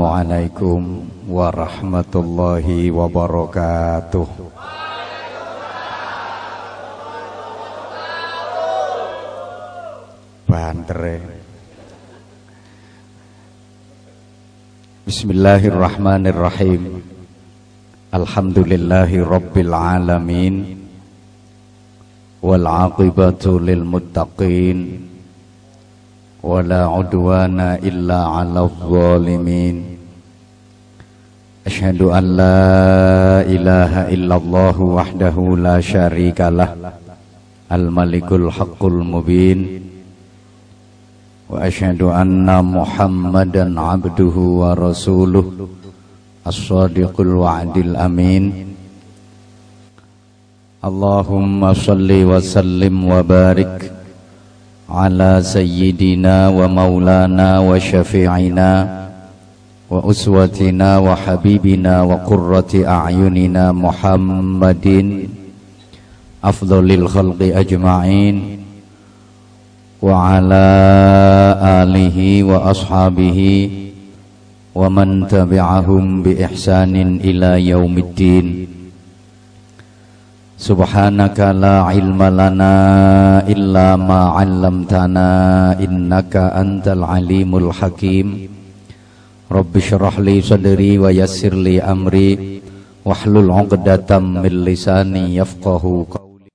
Assalamualaikum warahmatullahi wabarakatuh Bantere Bismillahirrahmanirrahim Alhamdulillahi rabbil alamin Wal aqibatu lil muttaqin ولا عدوان إلا على الظالمين أشهد أن لا إله إلا الله وحده لا شريك له الملك الحق المبين وأشهد أن محمدا عبده ورسوله الصادق الوعد الأمين. اللهم صل وسلم وبارك على سيدنا ومولانا وشفيعنا وأسوتنا وحبيبنا وقرة أعيننا محمد أفضل الخلق أجمعين وعلى آله وأصحابه ومن تبعهم بإحسان إلى يوم الدين. Subhanaka la ilma lana illa ma 'allamtana innaka antal alimul hakim Rabbi shrah li sadri wa yassir li amri. Wahlul 'uqdatam min lisani yafqahu qawli.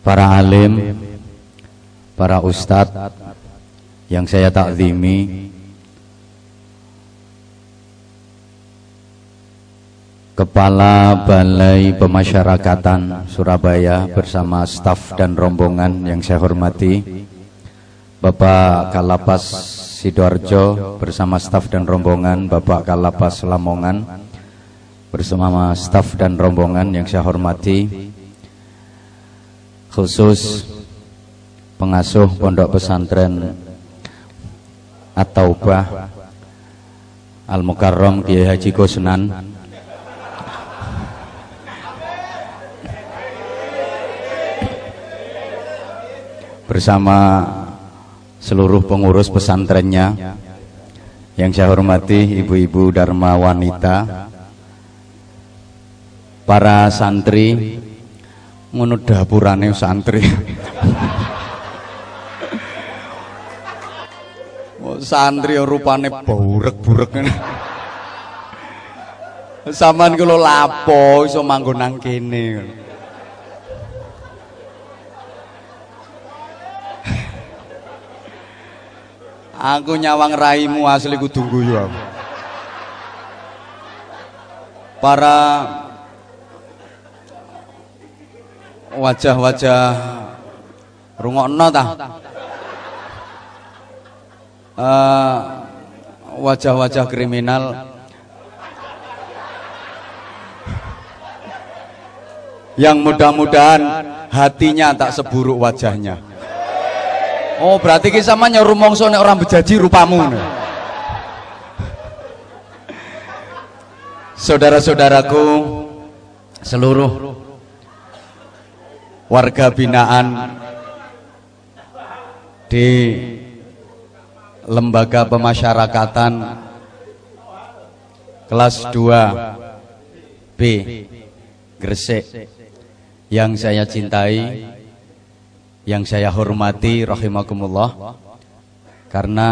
Para alim para ustadz yang saya takzimi Kepala Balai Pemasyarakatan Surabaya bersama staf dan rombongan yang saya hormati Bapak Kalapas Sidoarjo bersama staf dan rombongan Bapak Kalapas Lamongan bersama staf dan rombongan yang saya hormati khusus pengasuh pondok pesantren At-Taubah Al-Mukarram Kiai Haji Kusnan bersama seluruh pengurus pesantrennya yang saya hormati ibu-ibu dharma wanita para santri ngono dapurane santri. Santri rupane burek-burek Saman kula lapo iso manggon Aku nyawang raimu asli kudu guyu aku. Para wajah-wajah rungokno ta? Uh, wajah-wajah kriminal yang mudah-mudahan hatinya tak seburuk wajahnya. Oh, berarti ki sama nyaru mongso nek orang bejaji rupamu. Saudara-saudaraku seluruh warga binaan di lembaga pemasyarakatan kelas 2 B Gresik yang saya cintai yang saya hormati rahimakumullah. Karena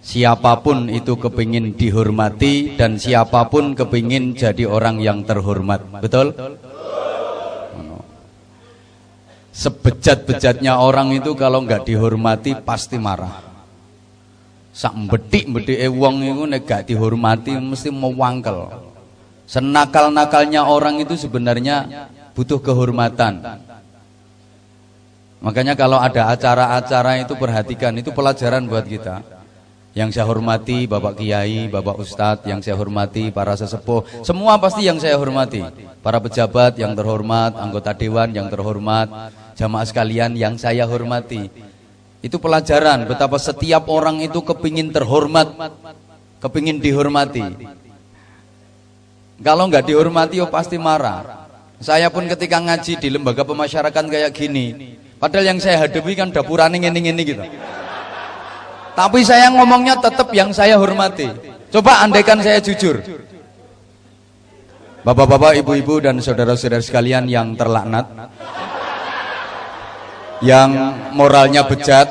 siapa pun itu kepingin dihormati dan siapa pun kepingin jadi orang yang terhormat. Betul? Sebejat-bejatnya orang itu kalau nggak dihormati pasti marah. Sak betik wong itu nggak dihormati mesti mewangkel. Senakal-nakalnya orang itu sebenarnya butuh kehormatan Makanya kalau ada acara-acara itu perhatikan, itu pelajaran buat kita. Yang saya hormati Bapak Kiai, Bapak Ustadz, yang saya hormati para sesepuh, semua pasti yang saya hormati. Para pejabat yang terhormat, anggota dewan yang terhormat, jamaah sekalian yang saya hormati. Itu pelajaran betapa setiap orang itu kepingin terhormat, kepingin dihormati. Kalau nggak dihormati, oh pasti marah. Saya pun ketika ngaji di lembaga pemasyarakatan kayak gini, Padahal yang saya hadapi kan dapurane ngene-ngene gitu. Tapi saya ngomongnya tetap yang saya hormati. Coba andaikan saya jujur. Bapak-bapak, ibu-ibu dan saudara-saudara sekalian yang terlaknat yang moralnya bejat,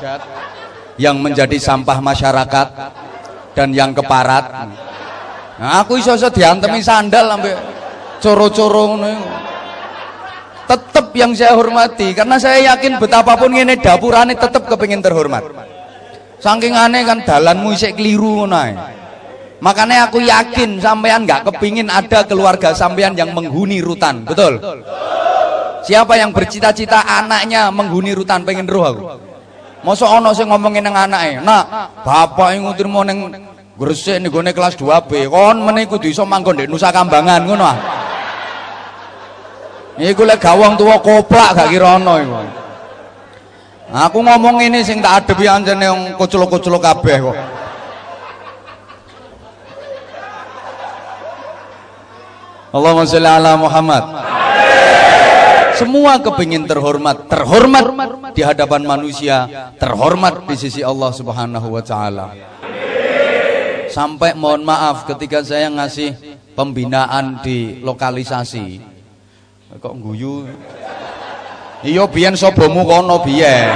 yang menjadi sampah masyarakat dan yang keparat. Nah, aku iso iso diantemi sandal sampai coro-coro ngono tetap yang saya hormati karena saya yakin betapapun ini dapurane tetap kepingin terhormat. Saking aneh kan dalanmu isek keliru naik makanya aku yakin sampean nggak kepingin ada keluarga sampean yang menghuni rutan betul? Siapa yang bercita-cita anaknya menghuni rutan pengen roh aku? Masa ono sing ngomongin nang anaknya nak bapak yang ngutir mau neng gresik nih kelas 2B kon meniku iso manggon di Nusa Kambangan ngono ah Iku lek gawang tua koplak gak kira ana iku. Aku ngomong ini sing tak adepi anjene wong kuculuk-kuculuk kabeh kok. Allahumma sholli ala Muhammad. Semua kepingin terhormat, terhormat di hadapan manusia, terhormat di sisi Allah Subhanahu wa taala. Sampai mohon maaf ketika saya ngasih pembinaan di lokalisasi kok guyu iya biyen sobomu kono biyen.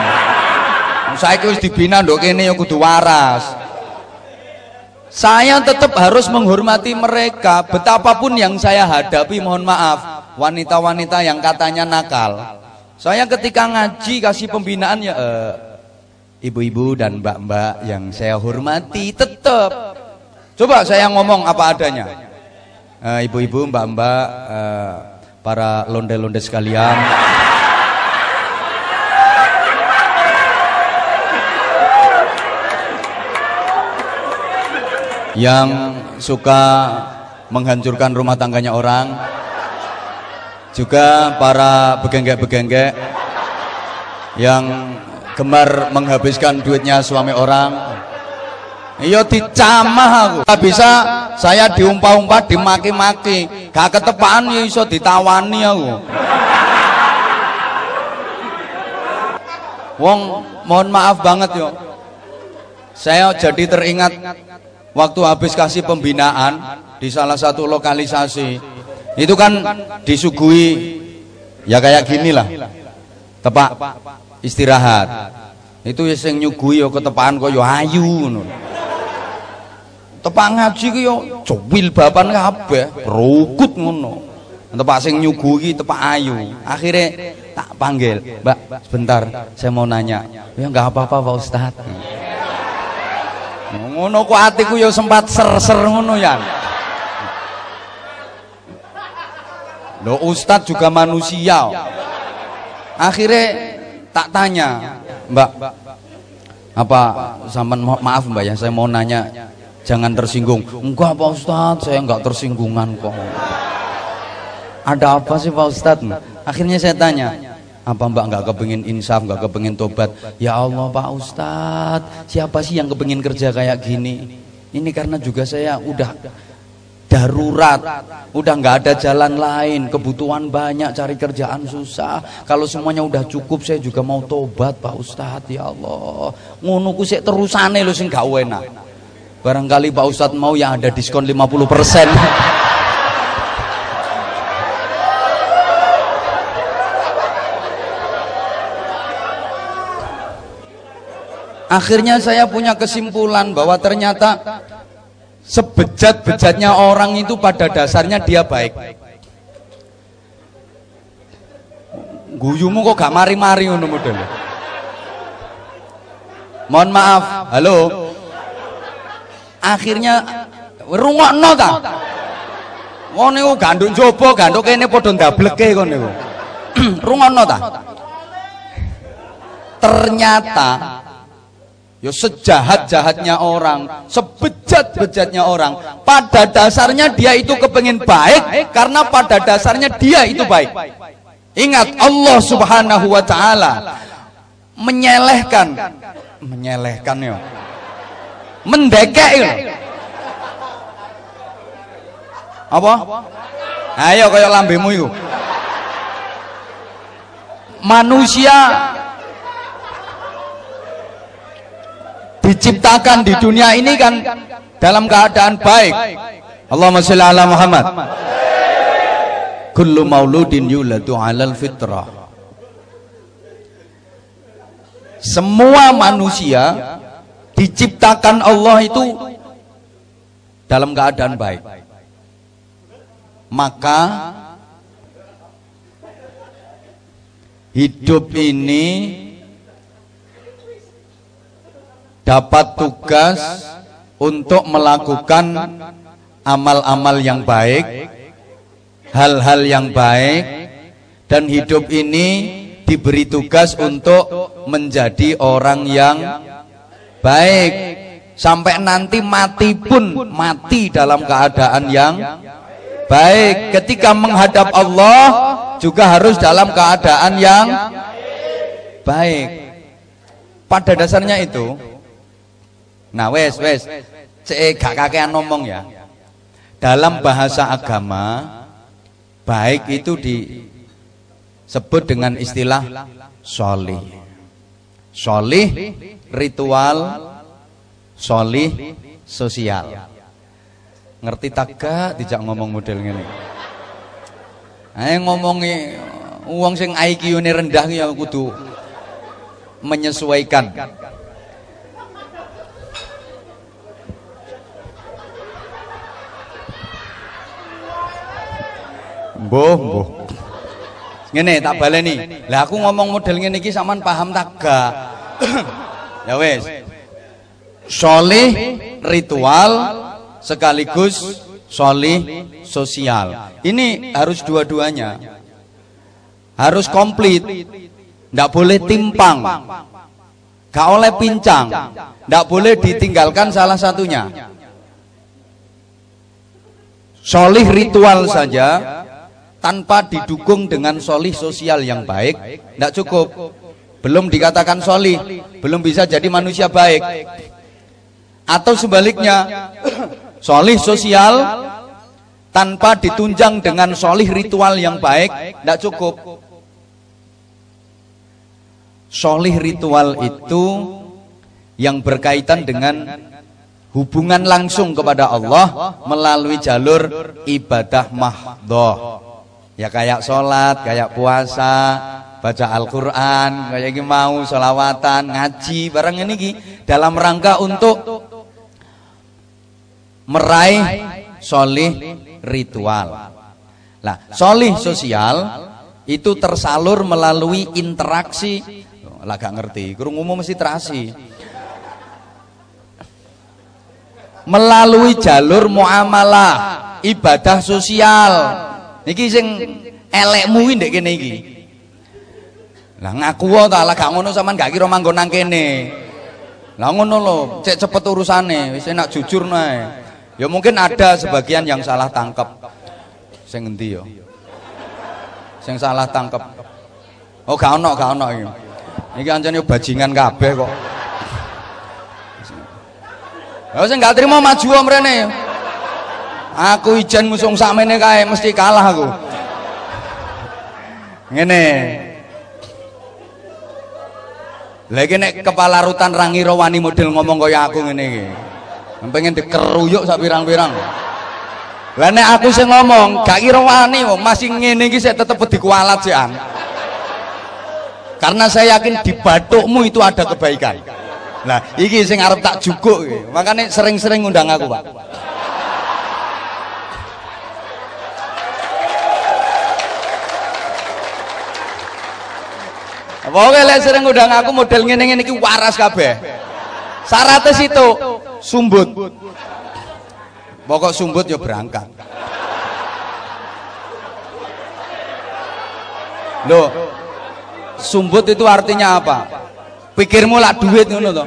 Saiki wis dibina nduk kene ya kudu waras. Saya tetap harus menghormati mereka. Betapapun yang saya hadapi mohon maaf. Wanita-wanita yang katanya nakal. Saya ketika ngaji kasih pembinaan ya eh, ibu-ibu dan mbak-mbak yang saya hormati tetap coba saya ngomong apa adanya. Eh, ibu-ibu mbak-mbak eh, para londe-londe sekalian. yang suka menghancurkan rumah tangganya orang. Juga para begenggek-begenggek yang gemar menghabiskan duitnya suami orang iya dicamah aku. Tak bisa saya diumpah-umpah dimaki-maki. Gak ketepaan ya iso ditawani aku. Wong mohon maaf banget yo. Saya jadi teringat waktu habis kasih pembinaan di salah satu lokalisasi. Itu kan disuguhi ya kayak gini lah. Tepak istirahat. Itu ya sing nyuguhi yo ketepaan kok yo ayu tepak ngaji ku yo cowil bapan kabeh rukut ngono. Tepak sing nyuguhi tepak ayu. Akhirnya tak panggil. Mbak sebentar saya mau nanya. Ya nggak apa-apa pak ustad. Ngono kok hatiku yo sempat ser-ser ngono ya Lo ustad juga manusia. Akhirnya tak tanya mbak apa zaman maaf mbak ya saya mau nanya jangan tersinggung. Enggak Pak Ustadz saya enggak tersinggungan kok. Ada apa sih Pak Ustadz? Akhirnya saya tanya apa mbak enggak kepingin insaf enggak kepingin tobat? Ya Allah Pak Ustadz siapa sih yang kepingin kerja kayak gini? Ini karena juga saya udah darurat udah nggak ada jalan lain kebutuhan banyak cari kerjaan susah. Kalau semuanya udah cukup saya juga mau tobat Pak Ustadz ya Allah. Ngono ku sik terusane lho sing gak enak Barangkali Pak Ustadz mau yang ada diskon 50% Akhirnya saya punya kesimpulan bahwa ternyata sebejat-bejatnya orang itu pada dasarnya dia baik. Guyumu kok gak mari-mari ngono. Mohon maaf, halo akhirnya rungokno ta ngono niku ganduk njaba ganduk kene padha ndableke rungokno ta ternyata Ya sejahat-jahatnya orang, sebejat-bejatnya orang. Pada dasarnya dia itu kepengen baik karena pada dasarnya dia itu baik. Ingat Allah Subhanahu wa taala menyelehkan menyelehkan ya. Mendekek ya. Apa? Ayo kaya lambemu itu. Manusia diciptakan di dunia ini kan dalam keadaan baik. Allahumma sholli ala Muhammad. Kullu mauludin yuladu 'alal fitrah. Semua manusia diciptakan Allah itu dalam keadaan baik. Maka hidup ini dapat tugas untuk melakukan amal-amal yang baik, hal-hal yang baik, dan hidup ini diberi tugas untuk menjadi orang yang baik sampai nanti mati pun mati dalam keadaan yang baik ketika menghadap Allah juga harus dalam keadaan yang baik pada dasarnya itu Nah wes wes, cek gak kakean ngomong ya. Dalam bahasa agama baik itu disebut dengan istilah solih. Solih ritual, solih sosial. Ngerti tak gak tidak ngomong model ini. Ayo ngomongi uang sing IQ-ne rendah ya kudu menyesuaikan Mbuh, mbuh. Ngene tak baleni. Lah aku ngomong model iki sampean paham tak gak? Ya wes. Solih ritual sekaligus solih sosial. Ini harus dua-duanya. Harus komplit. Tidak boleh timpang. Gak oleh pincang. Tidak boleh ditinggalkan salah satunya. Solih ritual saja tanpa didukung dengan solih sosial yang baik tidak cukup belum dikatakan solih belum bisa jadi manusia baik. Atau sebaliknya solih sosial tanpa ditunjang dengan solih ritual yang baik tidak cukup. Solih ritual itu yang berkaitan dengan hubungan langsung kepada Allah melalui jalur ibadah mahdoh. Ya kayak sholat, kayak puasa, baca Al-Quran, kayak gini mau sholawatan, ngaji, barang ini dalam rangka untuk meraih solih ritual. Nah, solih sosial itu tersalur melalui interaksi. Lah gak ngerti, kurung umum mesti terasi. Melalui jalur muamalah, ibadah sosial, Niki sing elekmu iki ndek kene. Lah ngaku wae ta lah gak ngono sampean gak kira manggon nang kene. Lah ngono lho, cek cepet urusane, wis enak jujur nae. Ya mungkin ada sebagian yang salah tangkep. Sing ngendi ya? Sing salah tangkep. Oh gak ono, gak ono iki. Iki ancene bajingan kabeh kok. Ya sing gak trimo maju mrene. Aku ijen musung sakmene kae mesti kalah aku. Ngene. Lagi nek kepala rutan rangi wani model ngomong kaya aku ngene iki. Pengen dikeruyuk sak pirang-pirang. Lah nek aku sing ngomong gak kira wani masih ngene iki saya tetep dikualat sih an. Karena saya yakin di batukmu itu ada kebaikan. Nah, iki sing arep tak jukuk Makanya sering-sering ngundang aku, Pak. Pokoke lek sering ngundang aku model ngene-ngene iki waras kabeh. Syaratnya situ sumbut. Pokok sumbut ya berangkat. Loh, sumbut itu artinya apa? Pikirmu lah duit ngono to.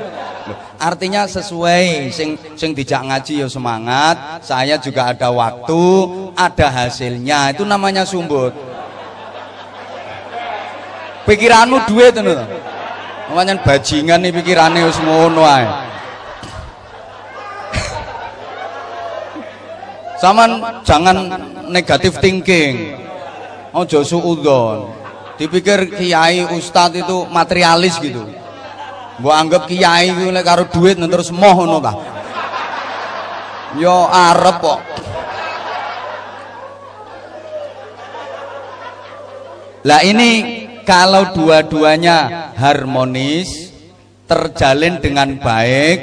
Artinya sesuai sing sing dijak ngaji ya semangat, saya juga ada waktu, ada hasilnya. Itu namanya sumbut. Pikiranmu duit to. Namanya bajingan nih pikirannya wis ngono ae. Jangan negatif thinking. Ojo suudzon. Dipikir kiai ustadz itu materialis gitu. Mbok anggap kiai ku nek karo duit terus moh ngono. Yo arep kok. Lah ini kalau dua-duanya harmonis, terjalin dengan baik,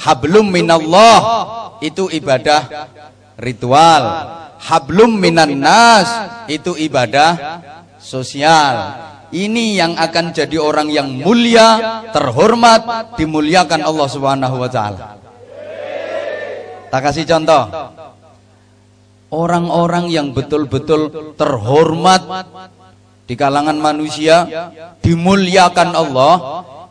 hablum minallah itu ibadah ritual. Hablum minan nas itu ibadah sosial. Ini yang akan jadi orang yang mulia, terhormat, dimuliakan Allah Subhanahu wa taala. Tak kasih contoh. Orang-orang yang betul-betul terhormat di kalangan manusia, dimuliakan Allah,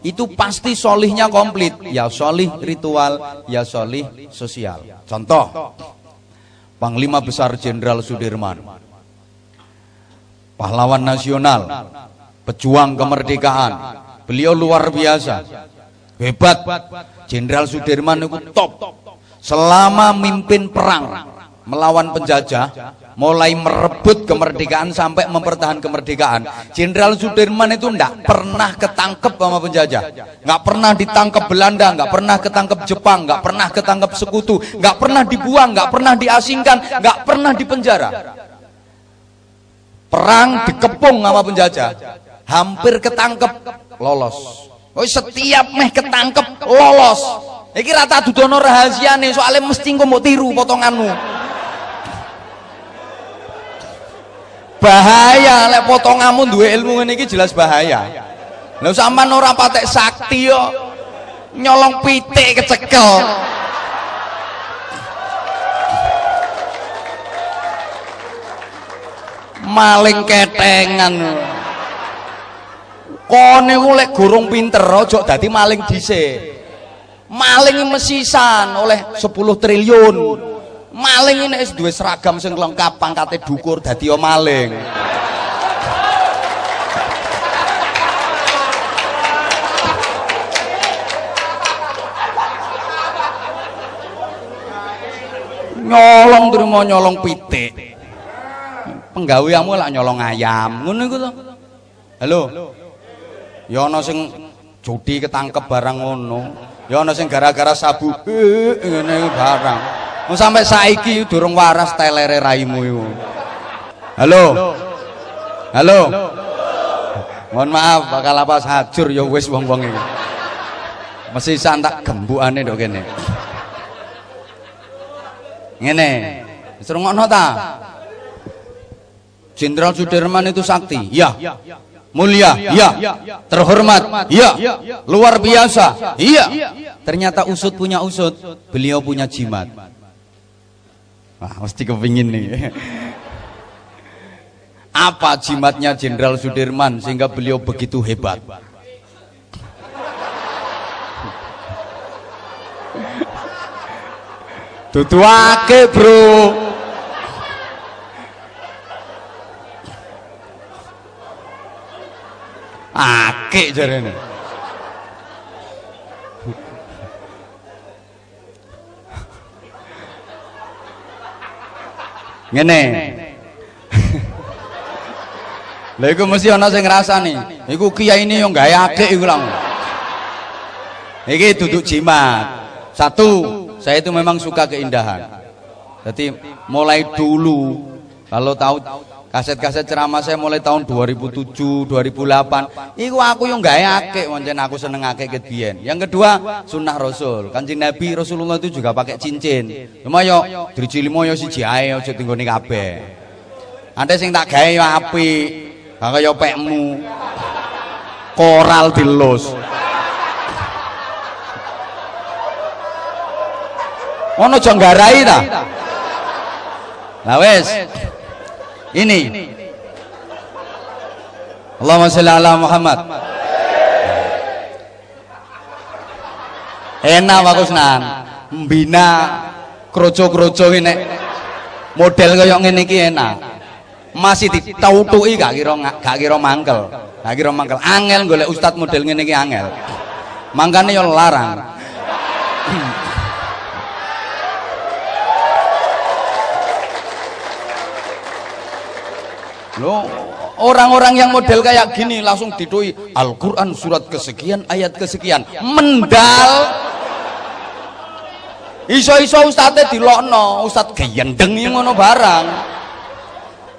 itu pasti solihnya komplit. Ya solih ritual, ya solih sosial. Contoh, Panglima Besar Jenderal Sudirman, pahlawan nasional, pejuang kemerdekaan. Beliau luar biasa. Hebat. Jenderal Sudirman itu top. Selama mimpin perang melawan penjajah, mulai merebut kemerdekaan sampai mempertahankan kemerdekaan. Jenderal Sudirman itu enggak pernah ketangkep sama penjajah. Enggak pernah ditangkap Belanda, enggak pernah ketangkep Jepang, enggak pernah ketangkep sekutu, enggak pernah dibuang, enggak pernah diasingkan, enggak pernah dipenjara. Perang dikepung sama penjajah hampir ketangkep lolos oh setiap meh ketangkep lolos iki rata dudono nih soalnya mesti engko mau tiru potonganmu bahaya lek potonganmu dua ilmu ini jelas bahaya. Lha sampean ora patek sakti yo. Nyolong pitik kecekel. Maling ketengan. Kone ku gurung pinter ojo dadi maling dhisik. Maling mesisan oleh 10 triliun maling ini duwe seragam sing lengkap pangkate dukur dadi maling. Nyolong terima nyolong pitik. Penggaweanmu lah nyolong ayam. Ngono iku to? Halo? Ya ana sing judi ketangkep barang ngono. Ya ana sing gara-gara sabu ngene barang mau sampai saiki durung waras telere raimu halo? Halo? Mohon maaf bakal apa hajur ya wis wong-wong iki. Mesti santak gembukane ndok kene. Ngene wis rungokno ta? Jenderal Sudirman itu sakti. Ya mulia, iya, terhormat, iya, luar biasa, iya. Ternyata usut punya usut, beliau punya jimat. Wah, mesti kepingin nih. Apa jimatnya Jenderal Sudirman sehingga beliau begitu hebat? Tutuake bro. akik jarene ngene. Lha iku mesti ana sing ngrasani iku kiai ini yo gawe akik iku lang iki duduk jimat. Satu saya itu memang suka keindahan. Jadi mulai dulu kalau tahu Kaset-kaset ceramah saya mulai tahun 2007, 2008. Iku aku yang gak akeh, wancen aku seneng akeh ketbiyen. Yang kedua, sunnah Rasul. Kanjeng Nabi Rasulullah itu juga pakai cincin. Cuma yo driji limo yo siji ae aja tinggone kabeh. Ante sing tak gawe yo apik. Kaya pekmu. Koral dilus. Ono janggarai ta? Lah wis ini. Allahumma sholli ala Muhammad. Enak Pak Kusnan, membina kroco-kroco ini model kayak ngene iki enak. Masih ditautuki gak kira gak kira mangkel. Gak kira mangkel. Angel golek ustaz model ini iki angel. Mangkane yo larang. Lo orang-orang yang model kayak gini langsung didoi Al-Quran surat kesekian ayat kesekian. Mendal. Iso-iso ustadnya dilokno ustad gendeng yang ngono barang.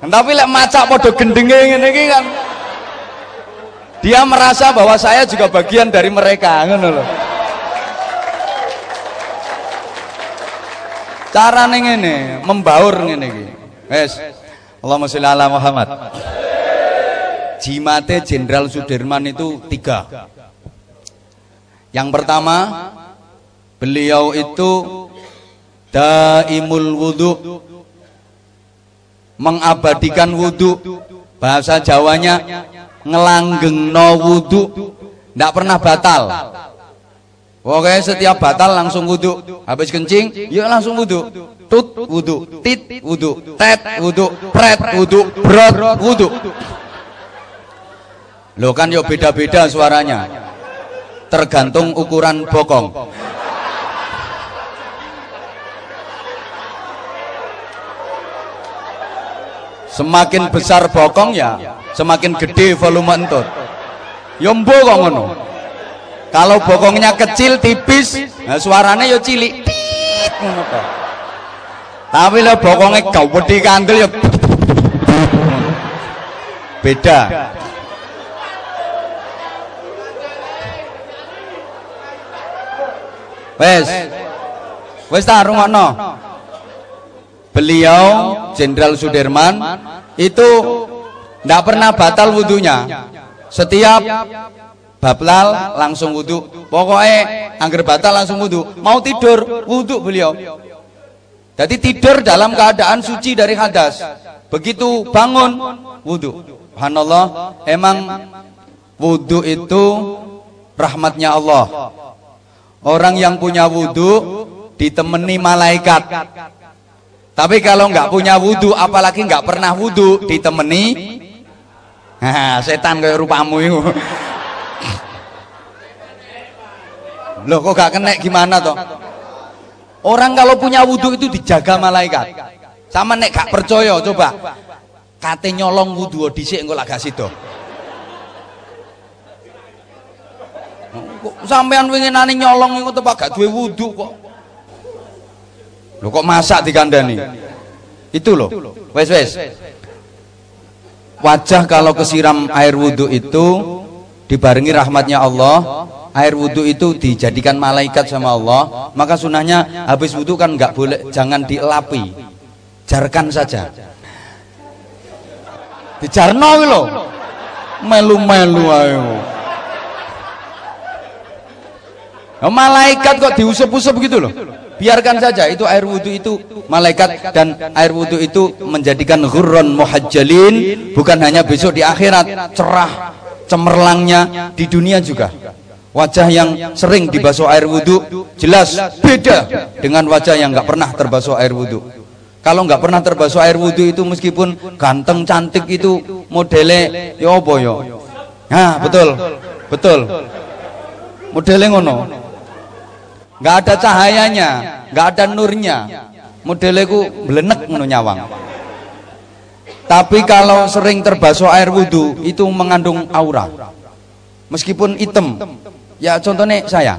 Tapi lek macak podo gendenge ngene iki kan dia merasa bahwa saya juga bagian dari mereka ngono loh cara ngene membaur ngene wes Allahumma sholli ala Muhammad. Jimate Jenderal Sudirman itu tiga. Yang pertama beliau itu daimul wudhu mengabadikan wudhu bahasa Jawanya ngelanggeng no wudhu tidak pernah batal Oke setiap batal langsung wudhu habis kencing yuk langsung wudhu tut wudhu tit wudhu tet wudhu pret wudhu brot wudhu Loh kan yuk beda-beda suaranya. Tergantung ukuran bokong. Semakin besar bokong ya, semakin gede volume entut. Yombo kok ngono. Kalau bokongnya kecil tipis, nah suaranya yo ya cilik. Tapi lo bokongnya gede kandel ya beda. Wes. Wes ta rungokno. Beliau Jenderal Sudirman itu tidak pernah batal wudhunya. Setiap bablal langsung wudhu. Pokoknya angger batal langsung wudhu. Mau tidur wudhu beliau. Jadi tidur dalam keadaan suci dari hadas. Begitu bangun wudhu. Subhanallah, emang wudhu itu rahmatnya Allah. Orang yang punya wudhu ditemani malaikat. Tapi kalau nggak punya wudhu, apalagi nggak pernah wudhu, ditemani nah, setan kayak rupamu itu. Loh kok gak kena gimana toh? Orang kalau punya wudhu itu dijaga malaikat. Sama nek gak percaya coba. Kate nyolong wudhu dhisik engko lak gak sido. sampean winginane nyolong iku tepak gak duwe wudu kok. Lho kok masak dikandani? Itu loh. Wes wes. Wajah kalau kesiram air wudhu itu dibarengi rahmatnya Allah, air wudhu itu dijadikan malaikat sama Allah, maka sunahnya habis wudhu kan nggak boleh, jangan dielapi, jarkan saja. Dijarno loh, melu-melu ayo. Nah, malaikat kok diusap-usap begitu loh. Biarkan saja itu air wudhu itu malaikat dan air wudhu itu menjadikan ghurron muhajjalin bukan hanya besok di akhirat cerah cemerlangnya di dunia juga. Wajah yang sering dibasuh air wudhu jelas beda dengan wajah yang nggak pernah terbasuh air wudhu. Kalau nggak pernah terbasuh air wudhu itu meskipun ganteng cantik itu modelnya ya apa ya? Nah betul betul. Modelnya ngono. Nggak ada cahayanya nggak ada nurnya. Modeleku belenek ngono nyawang. Tapi kalau sering terbasuh air wudhu itu mengandung aura. Meskipun hitam ya contohnya saya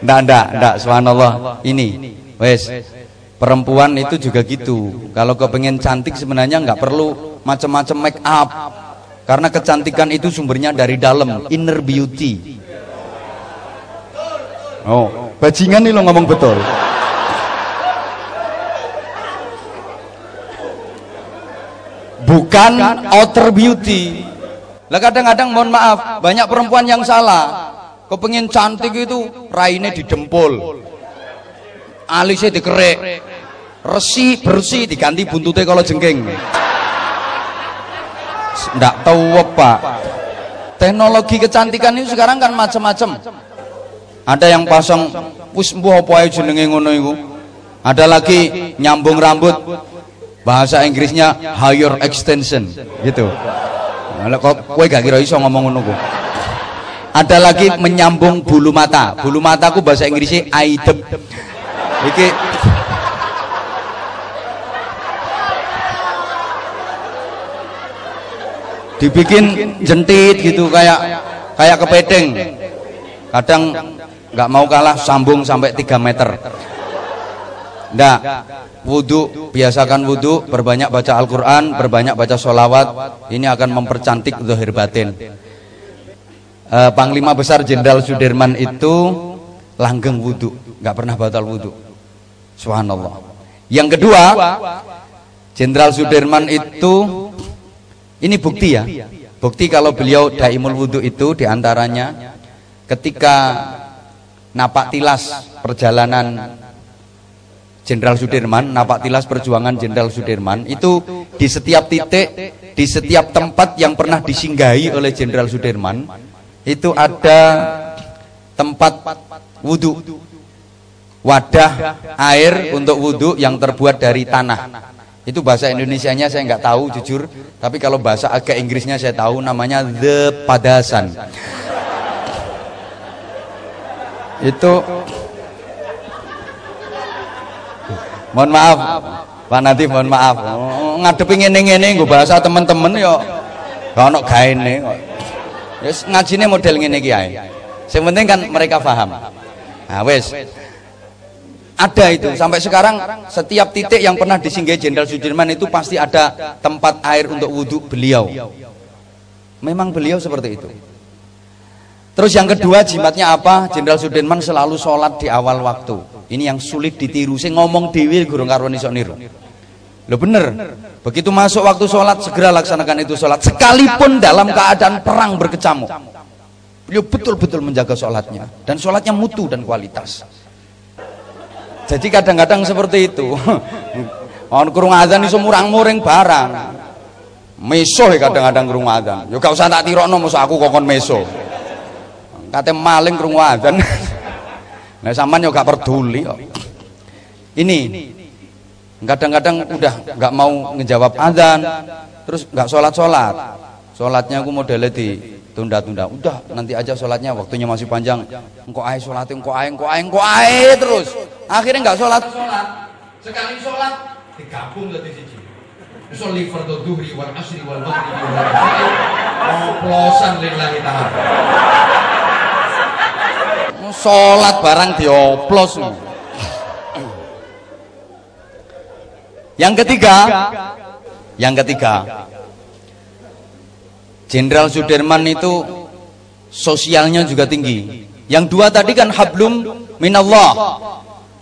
ndak ndak ndak subhanallah ini wes perempuan itu juga gitu kalau kepengen cantik sebenarnya nggak perlu macam-macam make up karena kecantikan itu sumbernya dari dalam, inner beauty. Oh, bajingan nih lo ngomong betul. Bukan outer beauty. Lah kadang-kadang mohon maaf, banyak perempuan yang salah. Kau pengen cantik itu raine didempul. Alisnya dikerek. Resi bersih diganti buntutnya kalau jengking ndak tahu apa teknologi kecantikan itu sekarang kan macam-macam ada yang pasang wis mbuh apa ae jenenge ngono iku ada lagi nyambung rambut bahasa Inggrisnya higher extension gitu nah, kok kowe gak kira iso ngomong ngono ku? Ada lagi menyambung bulu mata. Bulu mataku bahasa Inggrisnya item iki. Dibikin jentit gitu kayak kayak kepedeng. Kadang nggak mau kalah sambung sampai 3 meter. Ndak wudhu biasakan wudhu berbanyak baca Al-Quran berbanyak baca sholawat ini akan mempercantik zahir batin e, Panglima Besar Jenderal Sudirman itu langgeng wudhu nggak pernah batal wudhu subhanallah yang kedua Jenderal Sudirman itu ini bukti ya. Bukti kalau beliau daimul wudhu itu di antaranya ketika napak tilas perjalanan Jenderal Sudirman, napak tilas perjuangan Jenderal Sudirman itu di setiap titik, di setiap tempat yang pernah disinggahi oleh Jenderal Sudirman itu ada tempat wudhu, wadah air untuk wudhu yang terbuat dari tanah. Itu bahasa Indonesianya saya nggak tahu jujur, tapi kalau bahasa agak Inggrisnya saya tahu namanya the padasan. Itu Mohon maaf, Pak Nadif mohon maaf. Ngadepi ngene-ngene nggo bahasa teman-teman yo gak ono gaene kok. Wis ngajine model ngene iki. Sing penting kan mereka paham. Nah wis, ada itu sampai sekarang setiap titik yang pernah disinggahi Jenderal Sudirman itu pasti ada tempat air untuk wudhu beliau memang beliau seperti itu terus yang kedua jimatnya apa Jenderal Sudirman selalu sholat di awal waktu ini yang sulit ditiru saya ngomong dewi gurung karwan iso niru lo bener begitu masuk waktu sholat segera laksanakan itu sholat sekalipun dalam keadaan perang berkecamuk beliau betul-betul menjaga sholatnya dan sholatnya mutu dan kualitas jadi kadang-kadang seperti itu. On kurung azan iso murang-muring barang. Meso kadang-kadang kurung azan. Yo gak usah tak tirokno mosok aku kokon meso. Kate maling kurung azan. Nah sampean yo gak peduli. Ini kadang-kadang udah nggak mau ngejawab azan, terus nggak sholat-sholat. Sholatnya aku modelnya di tunda-tunda udah nanti aja sholatnya waktunya masih panjang. Engkau ae sholat engkau ae engkau ae engkau ae terus. Akhirnya nggak sholat. Sholat sekali sholat digabung jadi siji Soli fardu duhri wal asri wal maghribi wal oplosan lillahi ta'ala sholat barang dioplos yang ketiga yang ketiga Jenderal Sudirman itu sosialnya juga tinggi. Yang dua tadi kan hablum minallah.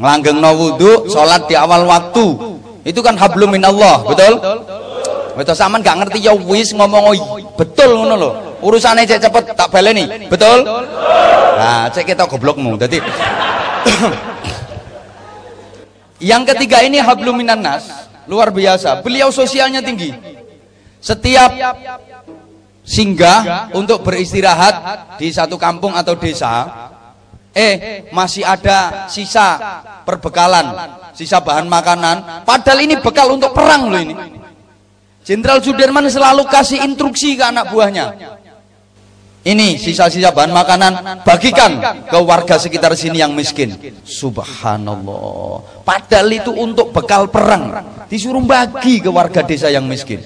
Ngelanggeng no wudhu, sholat di awal waktu. Itu kan hablum minallah, betul? Betul sama gak ngerti ya wis ngomong betul ngono loh. Urusannya cek cepet tak baleni, betul? Nah, cek kita goblokmu. Jadi Yang ketiga ini hablum minannas, luar biasa. Beliau sosialnya tinggi. Setiap singgah untuk beristirahat di satu kampung atau desa eh masih ada sisa perbekalan sisa bahan makanan padahal ini bekal untuk perang loh ini Jenderal Sudirman selalu kasih instruksi ke anak buahnya ini sisa-sisa bahan makanan bagikan ke warga sekitar sini yang miskin subhanallah padahal itu untuk bekal perang disuruh bagi ke warga desa yang miskin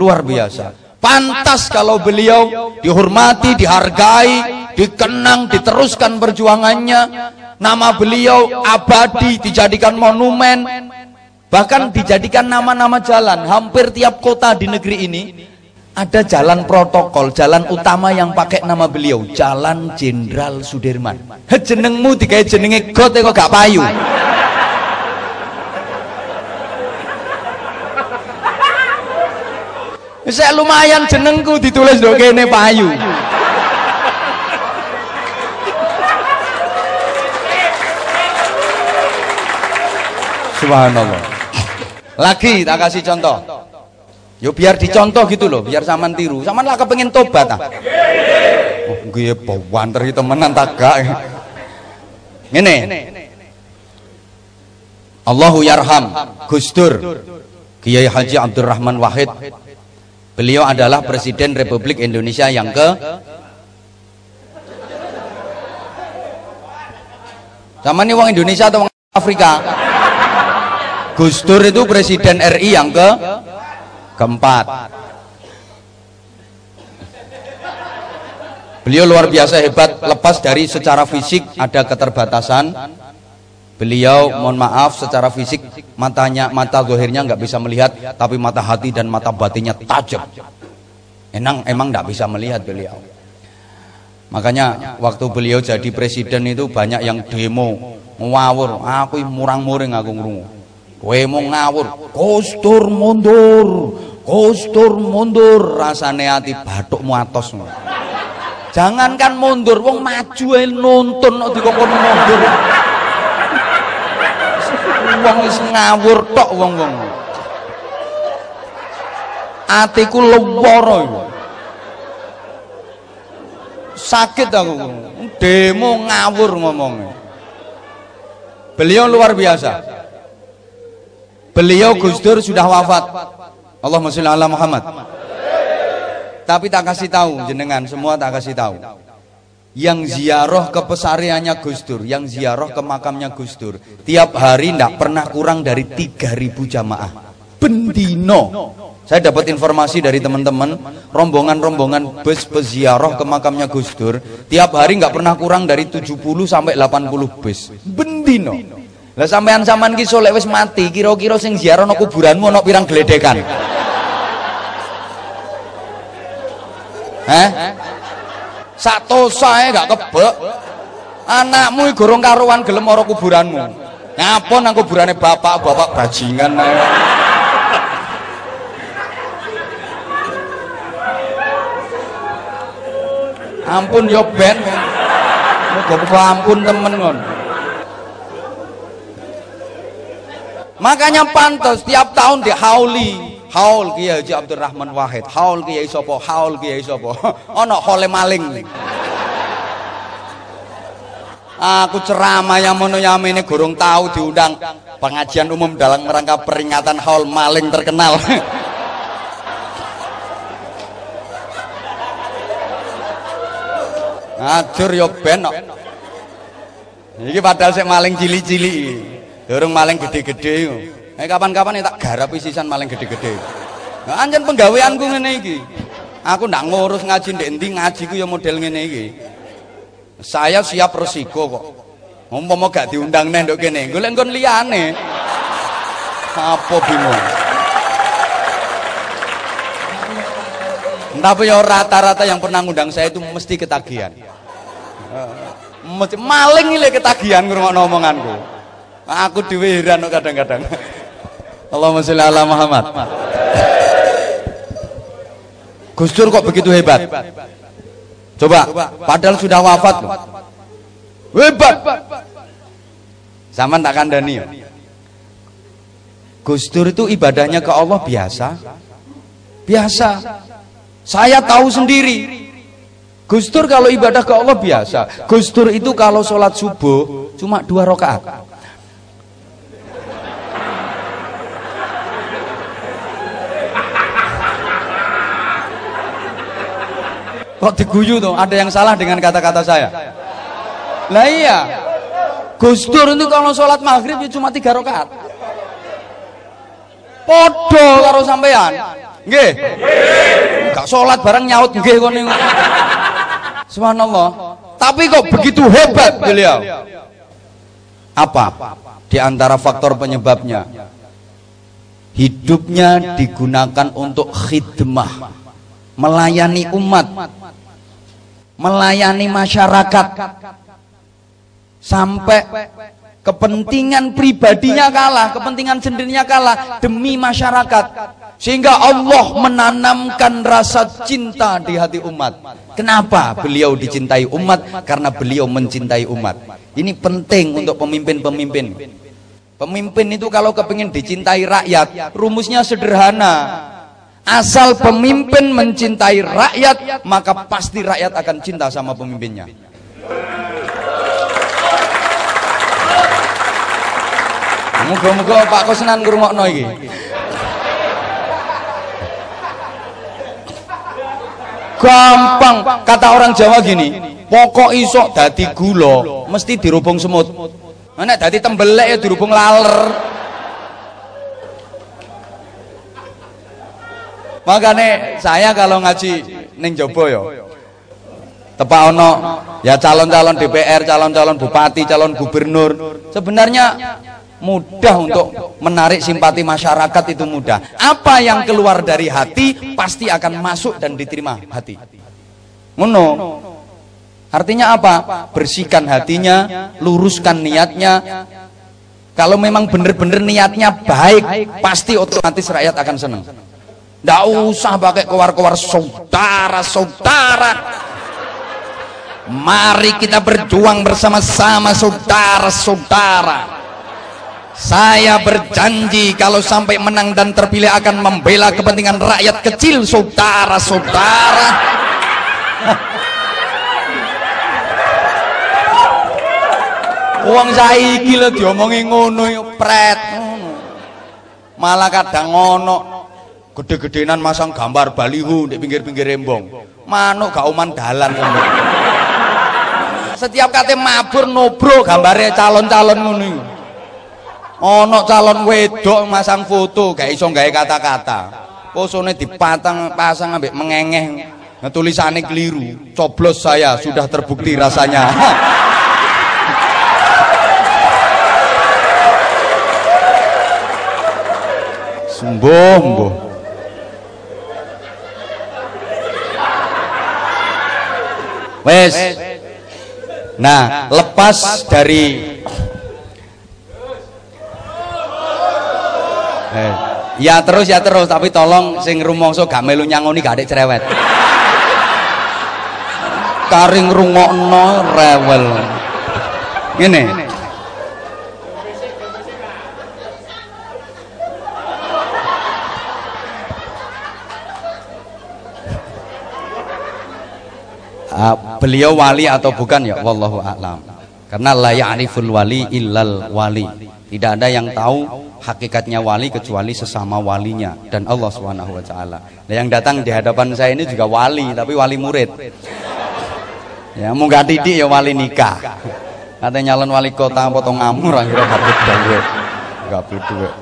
luar biasa Pantas kalau beliau dihormati, dihargai, dikenang, diteruskan perjuangannya. Nama beliau abadi, dijadikan monumen. Bahkan dijadikan nama-nama jalan. Hampir tiap kota di negeri ini ada jalan protokol, jalan utama yang pakai nama beliau, Jalan Jenderal Sudirman. Jenengmu dikai jenenge got kok gak payu. Saya lumayan jenengku ditulis dong kene payu. Subhanallah. Lagi tak kasih contoh. Yo biar dicontoh gitu loh, biar saman tiru. Saman lah kepengen tobat ah. Oh, gue bawanter itu temenan tak gak. Ngene. Allahu yarham Gus Dur Kiai Haji Abdurrahman Wahid. Beliau adalah Presiden Republik Indonesia yang ke Sama ini uang Indonesia atau uang Afrika? Gus Dur itu Presiden RI yang ke keempat. Beliau luar biasa hebat lepas dari secara fisik ada keterbatasan. Beliau mohon maaf secara fisik matanya mata gohirnya nggak bisa melihat tapi mata hati dan mata batinnya tajam. Emang emang nggak bisa melihat beliau. Makanya waktu beliau jadi presiden itu banyak yang demo ngawur. Aku murang-muring aku ngrungu. Kowe mau ngawur. Kostur mundur Kostur mundur rasane ati bathukmu atos. Jangankan mundur wong maju ae nuntun kok dikongkon mundur. Wong wis ngawur tok wong-wong. Atiku lewara iki. Sakit aku. Demo ngawur ngomongnya. Beliau luar biasa. Beliau Gus Dur sudah wafat. Allahumma sholli ala Muhammad. Tapi tak kasih tahu jenengan semua tak kasih tahu. Yang ziarah ke pesariannya Gus Dur, yang ziarah ke makamnya Gus Dur, tiap hari tidak pernah kurang dari 3000 jamaah. Bendino. Saya dapat informasi dari teman-teman, rombongan-rombongan bus peziarah ke makamnya Gus Dur, tiap hari nggak pernah kurang dari 70 sampai 80 bus. Bendino. Lah sampean sampean ki solek wis mati, kira-kira sing ziarah no kuburanmu ana pirang gledekan? Heh? Satu saya gak kebek. Anakmu gorong karuan gelem ora kuburanmu. Ngapun nang kuburane bapak, bapak bajingan ae. Ampun yo ben. Muga ampun temen ngon. Makanya pantas tiap tahun dihauli Haul Kiai Haji Abdurrahman Wahid, haul Kiai sapa, haul Kiai sapa. Ana hole maling. Aku ceramah yang mono ini gurung tahu diundang pengajian umum dalam rangka peringatan haul maling terkenal. Ngajur yo ben kok. Iki padahal sik maling cili-cili. Durung maling gede-gede. Eh kapan-kapan tak garap sisan maling gede-gede. Nah, anjen penggaweanku ngene iki. Aku ndak ngurus ngaji ndek endi ngajiku ya model ngene iki. Saya siap resiko kok. Umpama gak diundang neh ndok kene, golek nggon liyane. Apa bingung? Tapi ya rata-rata yang pernah ngundang saya itu mesti ketagihan. Mesti maling ile ketagihan ngrungokno omonganku. Aku dhewe kadang-kadang. Allahumma sholli ala Muhammad. Gus Dur kok begitu hebat? Coba, padahal sudah wafat loh. Hebat. Zaman tak kandani ya. Gus Dur itu ibadahnya ke Allah biasa. Biasa. Saya tahu sendiri. Gus Dur kalau ibadah ke Allah biasa. Gus Dur itu kalau sholat subuh cuma dua rakaat. Kok diguyu tuh? Ada yang salah dengan kata-kata saya? Lah iya. Gus Dur itu kalau sholat maghrib ya cuma tiga rakaat. Podo karo sampean. Nggih. Gak sholat bareng nyaut nggih kene. Subhanallah. Tapi kok begitu hebat beliau? Apa? Di antara faktor penyebabnya hidupnya digunakan untuk khidmah melayani umat melayani masyarakat sampai kepentingan pribadinya kalah, kepentingan sendirinya kalah demi masyarakat. Sehingga Allah menanamkan rasa cinta di hati umat. Kenapa beliau dicintai umat? Karena beliau mencintai umat. Ini penting untuk pemimpin-pemimpin. Pemimpin itu kalau kepingin dicintai rakyat, rumusnya sederhana. Asal pemimpin mencintai rakyat, maka pasti rakyat akan cinta sama pemimpinnya. Muga-muga Pak Kusnan ngrungokno iki. Gampang, kata orang Jawa gini, pokok isok dadi gula mesti dirubung semut. Nek dadi tembelek ya dirubung laler. Makanya saya kalau ngaji ning jaba ya tepak ono ya calon-calon DPR, calon-calon bupati, calon gubernur. Sebenarnya mudah untuk menarik simpati masyarakat itu mudah. Apa yang keluar dari hati pasti akan masuk dan diterima hati. Ngono. Artinya apa? Bersihkan hatinya, luruskan niatnya. Kalau memang benar-benar niatnya baik, pasti otomatis rakyat akan senang. Tidak usah pakai keluar-keluar saudara-saudara. Mari kita berjuang bersama-sama saudara-saudara. Saya berjanji kalau sampai menang dan terpilih akan membela kepentingan rakyat kecil saudara-saudara. Wong saiki lho diomongi ngono pret. Malah kadang ngono gede-gedenan masang gambar baliho di pinggir-pinggir rembong. Manuk gak uman dalan Setiap kate mabur nobro gambare calon-calon ngono. Ana calon wedok masang foto gak iso gawe kata-kata. Posone dipatang pasang ambek mengengeh. Nah, tulisannya keliru. Coblos saya sudah terbukti rasanya. Mbuh, mbuh. Wes. Nah, lepas dari eh, Ya terus ya terus, tapi tolong sing rumangsa gak melu nyangoni gak ada cerewet. Karing rungokno rewel. Ngene. Uh, beliau wali atau bukan ya wallahu a'lam karena la ya'riful wali illal wali tidak ada yang tahu hakikatnya wali kecuali sesama walinya dan Allah taala. Nah, yang datang di hadapan saya ini juga wali tapi wali murid. Ya, munggah didik ya wali nikah. Katanya nyalon wali kota potong ngamur akhirnya duit. Gabut duit.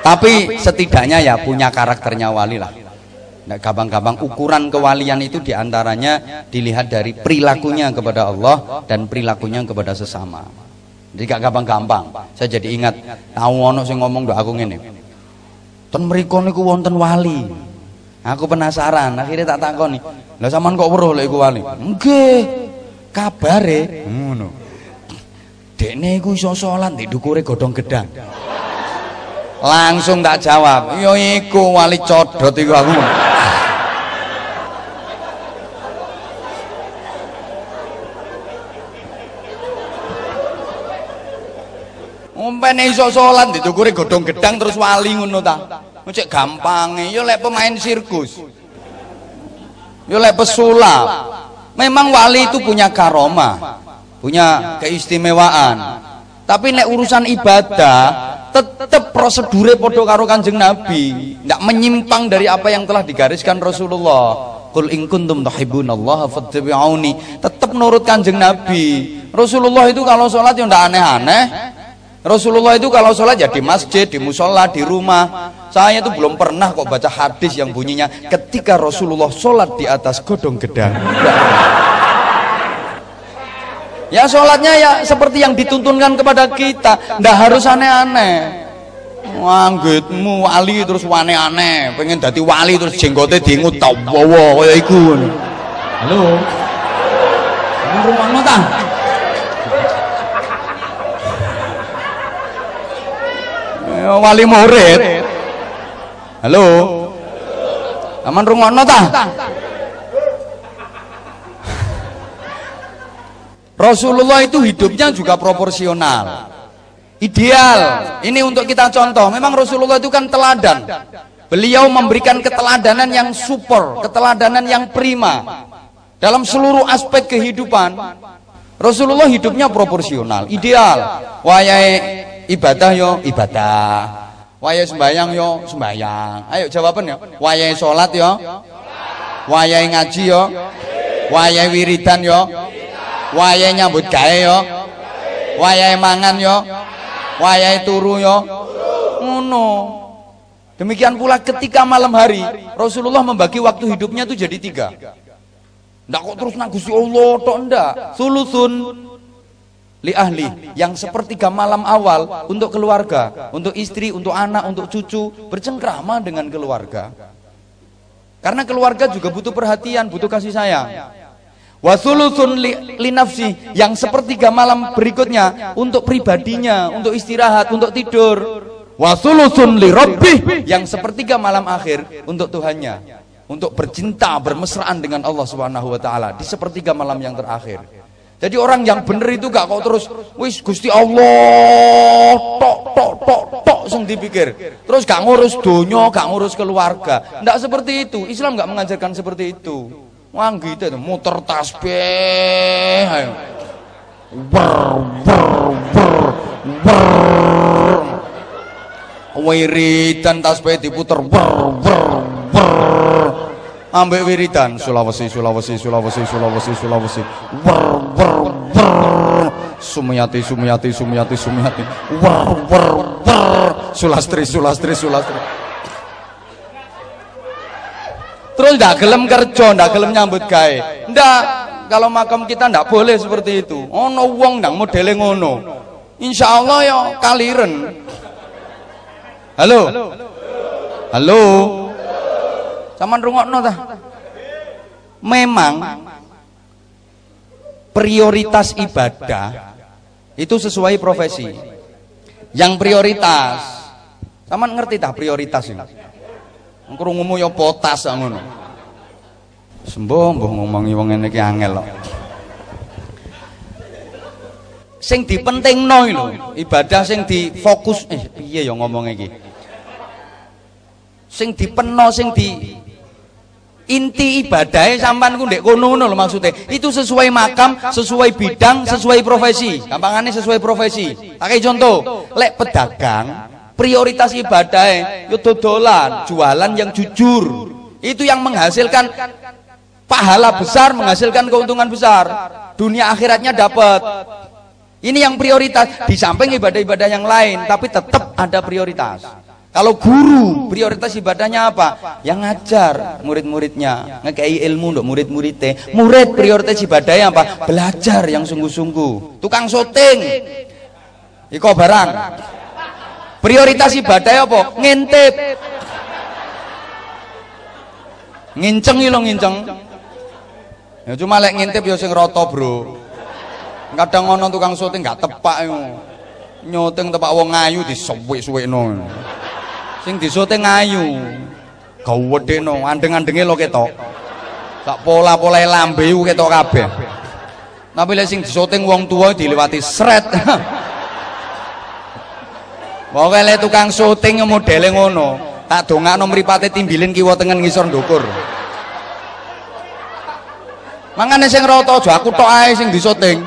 Tapi setidaknya ya punya karakternya wali lah. Nah, gampang-gampang ukuran kewalian itu di antaranya dilihat dari perilakunya kepada Allah dan perilakunya kepada sesama. Jadi gak gampang-gampang. Saya jadi ingat tahu ono sing ngomong doa aku ngene. Ten mriku niku wonten wali. Aku penasaran, akhirnya tak takoni. Lah sampean kok weruh lek iku wali? Nggih. Kabare ngono. Dekne iku iso salat di dukure godhong gedang. Langsung tak jawab, "Ya iku wali codot iku aku." Umpene iso salat ditukuri godhong gedang terus wali ngono ta. Cek gampange ya lek pemain sirkus. Ya lek pesulap. Memang wali itu punya karomah, punya keistimewaan. Tapi nek urusan ibadah tetap prosedure padha karo Kanjeng Nabi, ndak menyimpang dari apa yang telah digariskan Rasulullah. Qul in kuntum tuhibbunallaha fattabi'uni. Tetap nurut Kanjeng Nabi. Rasulullah itu kalau sholat ya ndak aneh-aneh, Rasulullah itu kalau sholat ya di masjid, di musola, di rumah. Saya itu belum pernah kok baca hadis yang bunyinya ketika Rasulullah sholat di atas godong gedang. Ya sholatnya ya seperti yang dituntunkan kepada kita, ndak harus aneh-aneh. Wanggitmu wali terus aneh-aneh, pengen dadi wali terus jenggote diingut tau wawa kaya iku. Halo. Rumahmu ta? Wali murid. Halo. Aman rungokno ta? Rasulullah itu hidupnya juga proporsional. Ideal. Ini untuk kita contoh. Memang Rasulullah itu kan teladan. Beliau memberikan keteladanan yang super, keteladanan yang prima dalam seluruh aspek kehidupan. Rasulullah hidupnya proporsional, ideal. Wayai ibadah yo ibadah. Wayai sembayang yo sembayang. Ayo jawaban yo. Wayai sholat yo. Wayai ngaji yo. Wayai wiridan yo. Wayai nyambut gawe yo. Wayai mangan yo. Wayai turu yo. Ngono. Demikian pula ketika malam hari Rasulullah membagi waktu hidupnya itu jadi tiga. Nggak kok terus nagusi Allah tok ndak. Sulusun li ahli yang sepertiga malam awal untuk keluarga, untuk istri, untuk anak, untuk cucu bercengkrama dengan keluarga. Karena keluarga juga butuh perhatian, butuh kasih sayang. Wasulusun li, li nafsi yang sepertiga malam berikutnya untuk pribadinya, untuk istirahat, untuk tidur wasulusun li rabbih yang sepertiga malam akhir untuk Tuhannya untuk bercinta bermesraan dengan Allah Subhanahu wa taala di sepertiga malam yang terakhir. Jadi orang yang benar itu gak kok terus wis Gusti Allah tok tok tok tok sing dipikir. Terus gak ngurus donya, gak ngurus keluarga. Ndak seperti itu. Islam gak mengajarkan seperti itu. Wah gitu muter tasbih ayo. Ber ber ber ber wiridan tasbih diputer ber ber ber ambek wiridan Sulawesi Sulawesi Sulawesi Sulawesi Sulawesi. Ber ber ber Sumiyati Sumiyati Sumiyati Sumiyati ber ber ber Sulastri Sulastri Sulastri. Terus ndak gelem kerja ndak gelem nyambut gawe. Ndak kalau makam kita ndak boleh seperti itu. Ono wong ndang modele ngono. Insyaallah ya kaliren. Halo. Halo. Saman rungokno ta? Memang prioritas ibadah itu sesuai profesi. Yang prioritas. Saman ngerti tak prioritas ini? Krungumu ya potas ngono. Sembuh mbuh ngomongi wong ngene iki angel kok. Sing dipentingno lho, ibadah sing difokus eh piye ya ngomong iki? sing dipeno sing di inti ibadahnya sampan ku ndek kono ngono lho itu sesuai makam sesuai bidang sesuai profesi. Gampangannya sesuai profesi. Pakai contoh lek pedagang prioritas ibadahnya yo dodolan jualan yang jujur. Itu yang menghasilkan pahala besar menghasilkan keuntungan besar. Dunia akhiratnya dapat. Ini yang prioritas. Di samping ibadah-ibadah yang lain tapi tetap ada prioritas kalau guru prioritas ibadahnya apa? Yang ngajar murid-muridnya, ngekei ilmu untuk murid-muridnya. Murid prioritas ibadahnya apa? Belajar yang sungguh-sungguh. Tukang syuting, iko barang. Prioritas ibadahnya apa? Ngintip. Nginceng lo nginceng. Ya cuma lek ngintip ya sing rata, Bro. Kadang ngono tukang syuting gak tepak yo. Nyuting tepak wong ayu disuwik-suwikno sing disoting ayu gawedeno andeng-andenge lo ketok tak pola-pola lambe ketok kabeh tapi lek sing disoting wong tua dilewati sret Pokoke lek tukang syuting modele ngono, tak dongakno mripate timbilin kiwa tengen ngisor ndukur. Mangane sing rata aja aku tok ae sing disoting.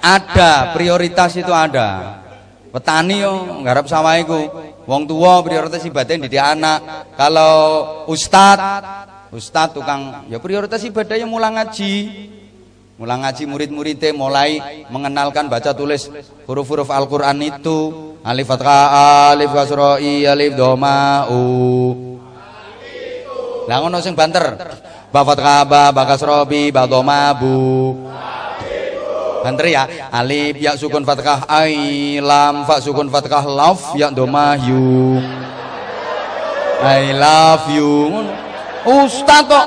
Ada prioritas itu ada. Petani yo nggarap sawah iku. Wong tua prioritas ibadah di anak. Kalau ustad ustad tukang ya prioritas ibadahnya mulang ngaji. Mulang ngaji murid-muridnya mulai mengenalkan baca tulis huruf-huruf Al-Quran itu. Alif fathah alif kasroi alif doma u lah banter. Ba fathah ba kasrobi ba bu Banter ya. Alif ya sukun fathah ai lam fa sukun fathah laf ya domah yu. I love you. Ustaz kok.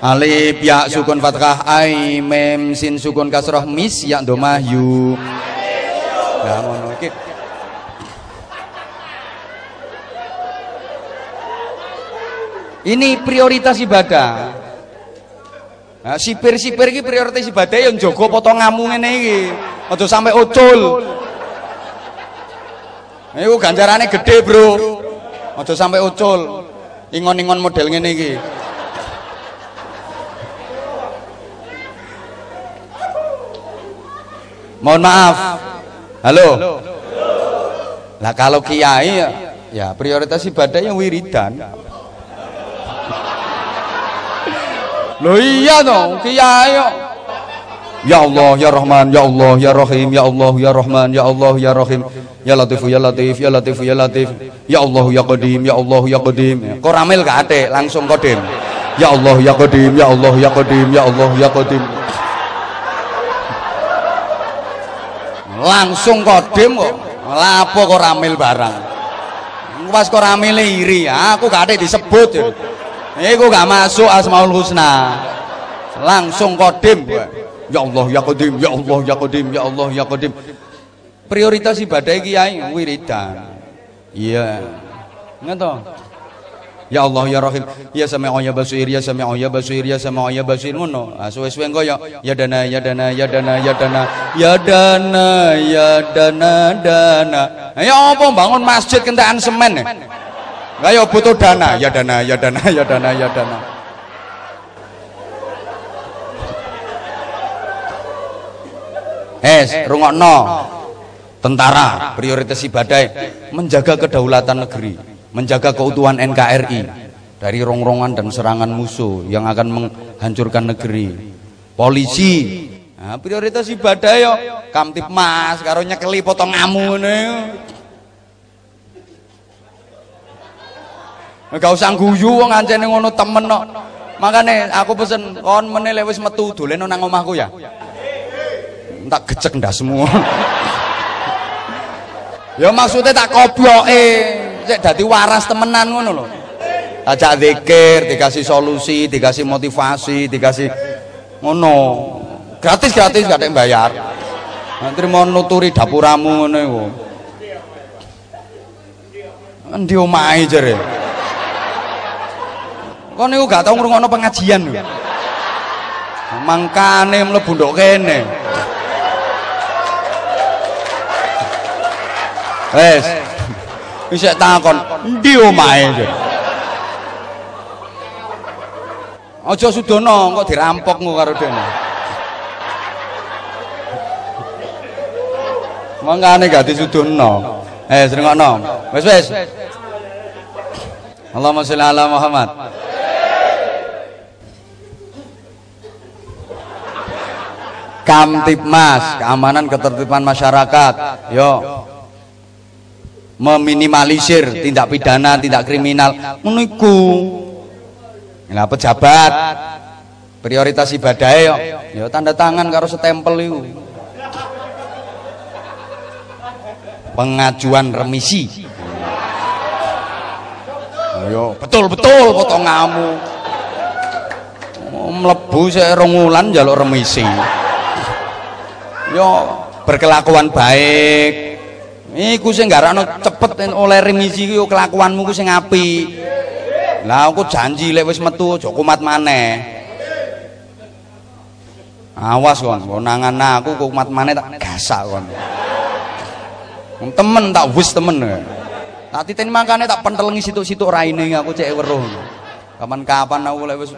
Alif ya sukun fathah ai mem sin sukun kasroh mis ya domah yu. Lah ngono iki. Ini prioritas ibadah. Nah, sipir-sipir iki prioritas ibadah yang jaga potong ngamu ngene iki. Aja sampai ucul. Iku ganjarane gede, Bro. Aja sampai ucul. Ingon-ingon model ngene iki. Mohon maaf. Halo. Lah kalau kiai ya, ya prioritas ibadahnya wiridan. Loh iya dong, kiai Ya Allah, ya Rahman, ya Allah, ya Rahim, ya Allah, ya Rahman, ya Allah, ya Rahim, ya Latif, ya Latif, ya Latif, ya Latif, ya Allah, ya Qadim, ya Allah, ya Qadim. Kok ramil gak ate, langsung Qadim. Ya Allah, ya Qadim, ya Allah, ya Qadim, ya Allah, ya Qadim. Langsung Qadim kok. Lapo kok ramil barang. Pas kok ramil iri, aku gak ate disebut ya. Iku gak masuk Asmaul Husna. Langsung Qadim gue. Ya Allah ya Qadim, ya Allah ya Qadim, ya Allah ya Qadim. Prioritas ibadah kiai wiridan. Iya. Ngono Ya Allah ya Rahim, ya Sami'u ya Basir, ya Sami'u ya Basir, ya Sami'u ya Basir ngono. Ah suwe-suwe engko ya ya dana ya dana ya dana ya dana ya dana ya dana dana. Ya apa bangun masjid kentekan semen. Lah ya butuh dana, ya dana ya dana ya dana ya dana. Es, rungokno. Tentara, prioritas ibadah. Menjaga kedaulatan negeri, menjaga keutuhan NKRI dari rongrongan dan serangan musuh yang akan menghancurkan negeri. Polisi, nah, prioritas ibadah yo. Kamtip mas karo nyekeli potong Gak usah guyu wong ancene ngono temen kok. Makane aku pesen kon meneh wis metu dolen nang omahku ya. Tak gecek semua. Ya maksudnya tak kobloke cek dadi waras temenan ngono lho. Ajak zikir dikasih solusi dikasih motivasi dikasih ngono. Gratis gratis gak ada yang bayar. Nanti mau nuturi dapuramu ngono iku. Endi omahe jare kok niku gak tau ngrungokno pengajian mangkane mlebu ndok kene Wes. Wis takon, endi omahe? Aja sudono kok dirampok engko karo dene. Mangkane gak disudono. Eh, srengokno. Wes wes. Allahumma sholli ala Muhammad. Kamtipmas, keamanan ketertiban masyarakat. Yo meminimalisir tindak pidana, tindak kriminal. Ngono Nah, pejabat prioritas ibadah yo, yo tanda tangan karo setempel itu. Pengajuan remisi. Yo, betul betul potong ngamu. Mlebu sik rong wulan njaluk remisi. Yo berkelakuan baik, Iku sing garakno cepet oleh remisi ku kelakuanmu ku sing apik. Lah aku janji lek wis metu aja kumat maneh. Awas kon, konangan aku kumat maneh tak gasak kon. Temen tak wis temen. Tak titeni makane tak pentelengi situ-situ raine aku cek weruh. Kapan-kapan aku lek wis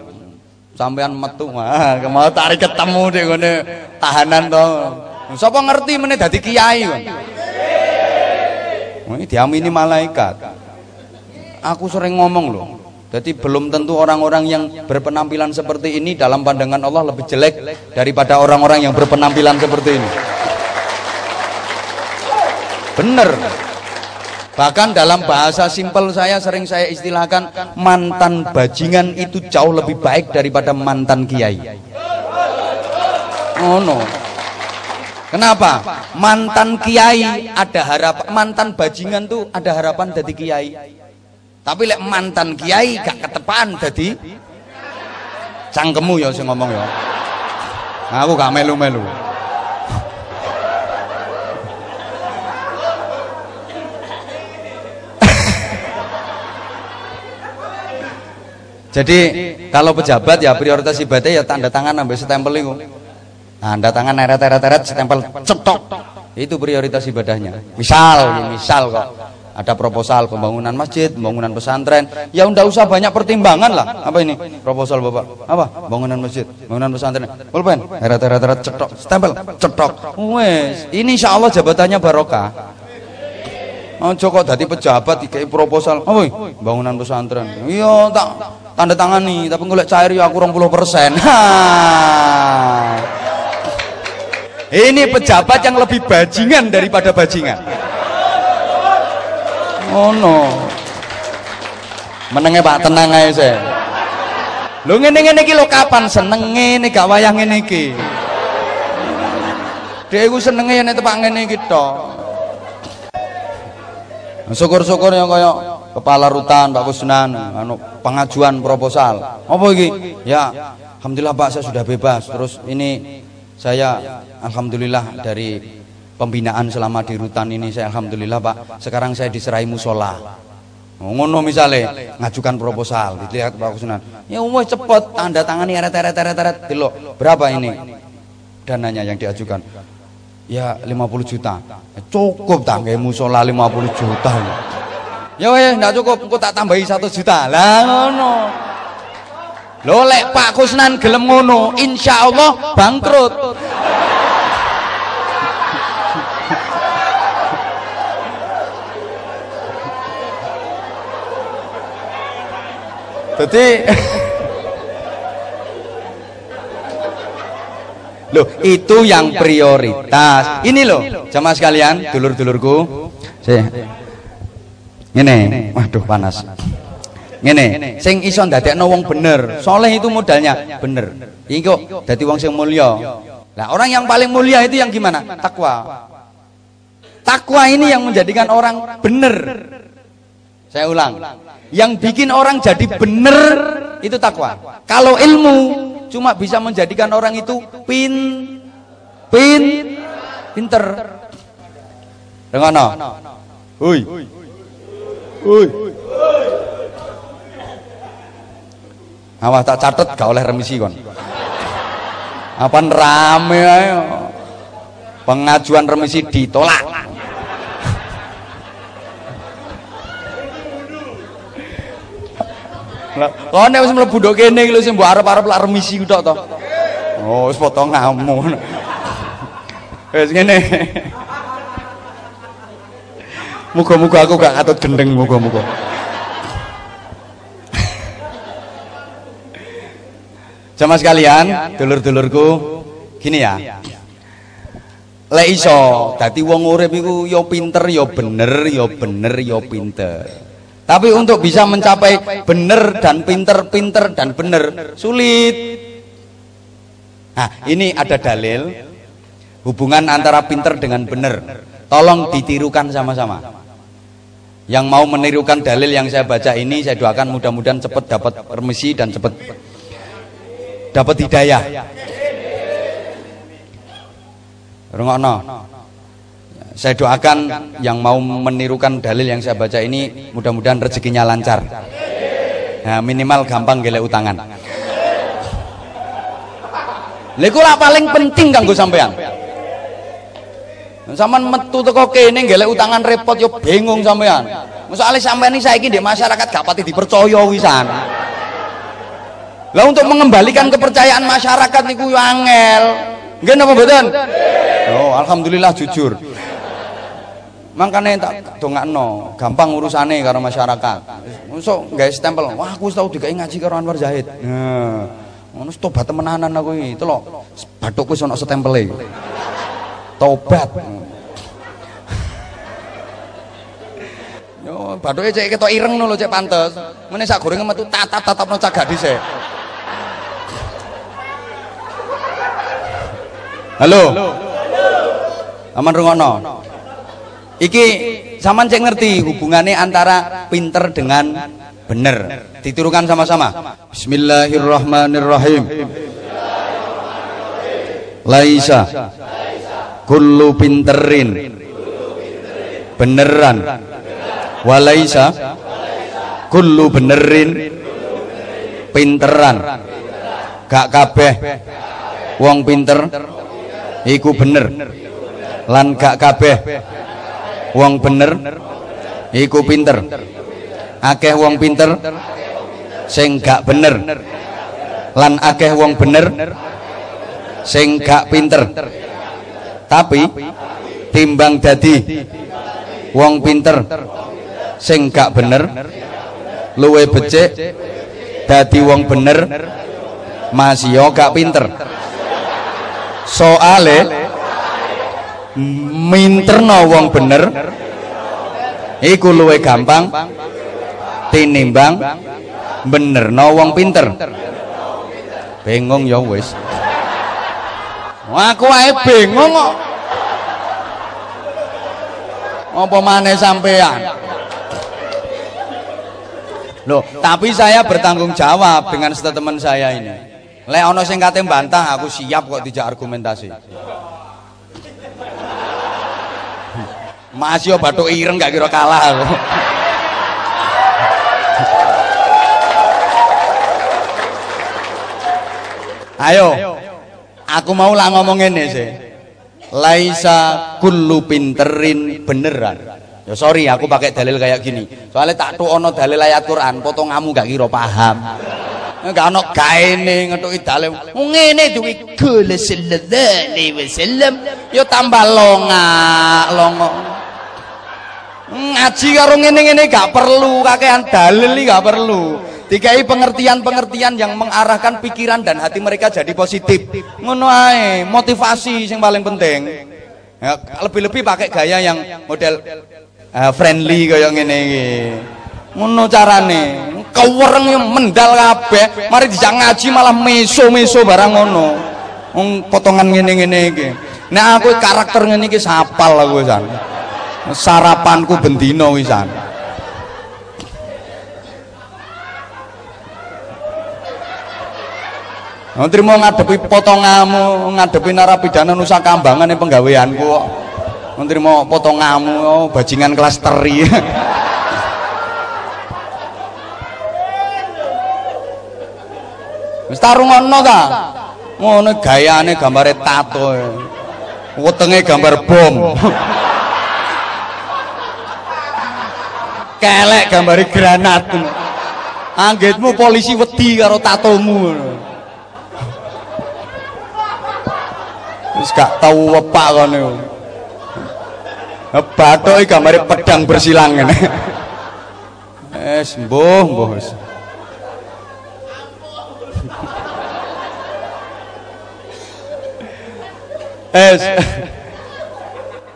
sampean metu, ah mau tarik ketemu dek ngene tahanan to. Sapa ngerti meneh dadi kiai. Ini diamini malaikat. Aku sering ngomong loh. Jadi belum tentu orang-orang yang berpenampilan seperti ini dalam pandangan Allah lebih jelek daripada orang-orang yang berpenampilan seperti ini. Bener. Bahkan dalam bahasa simpel saya sering saya istilahkan mantan bajingan itu jauh lebih baik daripada mantan kiai. Oh no. Kenapa? Mantan kiai ada harapan, mantan bajingan tuh ada harapan jadi kiai. Tapi lek mantan kiai gak ketepan jadi cangkemu ya saya ngomong ya. Aku gak melu-melu. Jadi kalau pejabat ya prioritas ibadah ya tanda tangan sampai stempel itu. Tanda tangan eret-eret-eret stempel cetok. Itu prioritas ibadahnya. Misal, ya misal kok ada proposal pembangunan masjid, pembangunan pesantren, ya ndak usah banyak pertimbangan lah. Apa ini? Proposal Bapak. Apa? Bangunan masjid, bangunan pesantren. Pulpen, eret-eret cetok, stempel, cetok. Wes, ini insya Allah jabatannya barokah. Oh, kok pejabat dikai proposal. Apa Bangunan pesantren. Iya, tak tanda tangan nih, tapi ngulek cair ya aku 20%. Ini pejabat yang lebih bajingan daripada bajingan. Oh no. Menenge Pak tenang aja saya. Lu ngene-ngene iki lho kapan senenge nih gak wayah ngene iki. Dhek iku senenge yen tepak ngene iki tok. Syukur-syukur yang kaya kepala rutan Pak Kusnan anu pengajuan proposal. Apa iki? Ya, alhamdulillah Pak saya sudah bebas. Terus ini saya alhamdulillah dari pembinaan selama di rutan ini saya alhamdulillah Pak. Sekarang saya diserahi musola. Ngono misalnya ngajukan proposal dilihat Pak Kusnan. Ya umum cepet tanda tangani eret eret eret eret delok berapa ini dananya yang diajukan. Ya 50 juta. Cukup tak nggih musola 50 juta. Ya weh enggak cukup, engko tak tambahi 1 juta. Lah ngono. Lho lek Pak Kusnan gelem ngono, insyaallah bangkrut. Jadi Loh, itu yang prioritas. Ini loh, jamaah sekalian, dulur-dulurku. Ini, waduh panas. Ngene, sing iso ndadekno wong bener. Soleh itu modalnya bener. Iki kok dadi wong sing mulya. Nah, orang yang paling mulia itu yang gimana? Takwa. Takwa ini yang menjadikan orang bener. Saya ulang. Yang bikin orang jadi bener itu takwa. Kalau ilmu cuma bisa menjadikan orang itu pin pin pinter. Dengono. Hui. Hui. Awas tak catet gak oleh remisi kon. Apa rame ayo. Pengajuan remisi ditolak. Lah, nek wis mlebu ndok kene iki lho sing mbok arep-arep lak remisi tok to. Oh, wis potong ngamu. Wis ngene. Muga-muga aku gak katut gendeng muga-muga. Sama sekalian, dulur-dulurku, gini ya. Lek iso, dadi wong urip iku ya pinter, ya bener, ya bener, ya pinter. Tapi untuk bisa mencapai bener dan pinter, pinter dan bener sulit. Nah, ini ada dalil hubungan antara pinter dengan bener. Tolong ditirukan sama-sama. Yang mau menirukan dalil yang saya baca ini, saya doakan mudah-mudahan cepat dapat permisi dan cepat dapat hidayah. Rungokno. Saya doakan yang mau menirukan dalil yang saya baca ini mudah-mudahan rezekinya lancar. Nah, minimal gampang gelek utangan. Lha paling penting kanggo sampean. Sampeyan metu teko kene gelek utangan repot yo bingung sampean. Soalnya sampean ini saiki di masyarakat gak pati dipercaya wisan. Lah untuk mengembalikan kepercayaan masyarakat niku yo angel. Nggih napa mboten? Oh, alhamdulillah jujur. Makanya tak dongakno, gampang urusane karo masyarakat. Mosok gawe stempel, wah aku tau digawe ngaji karo Anwar Zahid. Nah, ngono tobat temenanan aku iki. Telok, bathukku ana stempele. Tobat. Yo, bathuke cek ketok ireng lho cek pantes. Mene sak gorenge metu tatap-tatapno cagak dhisik. Halo. Aman rungokno. Iki zaman cek ngerti hubungannya antara pinter dengan bener. Ditirukan sama-sama. Bismillahirrahmanirrahim. Laisa kullu pinterin. Beneran. Walaisa. Kullu benerin. Pinteran. Gak kabeh. Wong pinter. Iku bener. Lan gak kabeh. Wong bener. Iku pinter. Akeh wong pinter. Sing gak bener. Lan akeh wong bener. Sing gak pinter tapi timbang dadi wong pinter sing gak bener luwe becik dadi wong bener masih yo gak pinter. Soale minterno wong bener iku luwe gampang tinimbang benerno wong pinter. Bingung ya wis aku ae bingung kok apa maneh sampean Loh, tapi saya bertanggung jawab dengan statement saya ini. Lek ono sing kate bantah, aku siap kok dijak argumentasi. Mas yo bathuk ireng gak kira kalah. Ayo. Aku mau lah ngomong ini sih. Laisa kullu pinterin beneran. Ya sorry aku pakai dalil kayak gini. Soalnya tak tuh ono dalil ayat Quran, potong kamu gak kira paham. Gak ono gaene ngetuki dalil. Ngene duwi kula sallallahu alaihi wasallam yo tambah longa, longo. Ngaji karo ngene-ngene gak perlu kakean dalil gak perlu. Dikai pengertian-pengertian yang mengarahkan pikiran dan hati mereka jadi positif. Ae, motivasi yang paling penting. Ya, lebih-lebih pakai gaya yang model uh, friendly kaya ngene iki. Ngono carane. Kewereng mendal kabeh, mari dijak ngaji malah meso-meso barang ngono. Potongan ngene-ngene iki. Nek aku karakter ngene iki sapal aku. Sarapanku bendino wisan. Menteri mau ngadepi potongamu, ngadepi narapidana Nusa Kambangan yang penggaweanku. Menteri mau potongamu, oh, bajingan kelas teri. Wis tarungono ta? Ngono gayane gambare tato. Wetenge gambar bom. Kelek gambare granat. Anggitmu polisi wedi karo tatomu. Wis gak tau wepak kono bathoke gambare pedang bersilang ngene wis mbuh mbuh wis Es.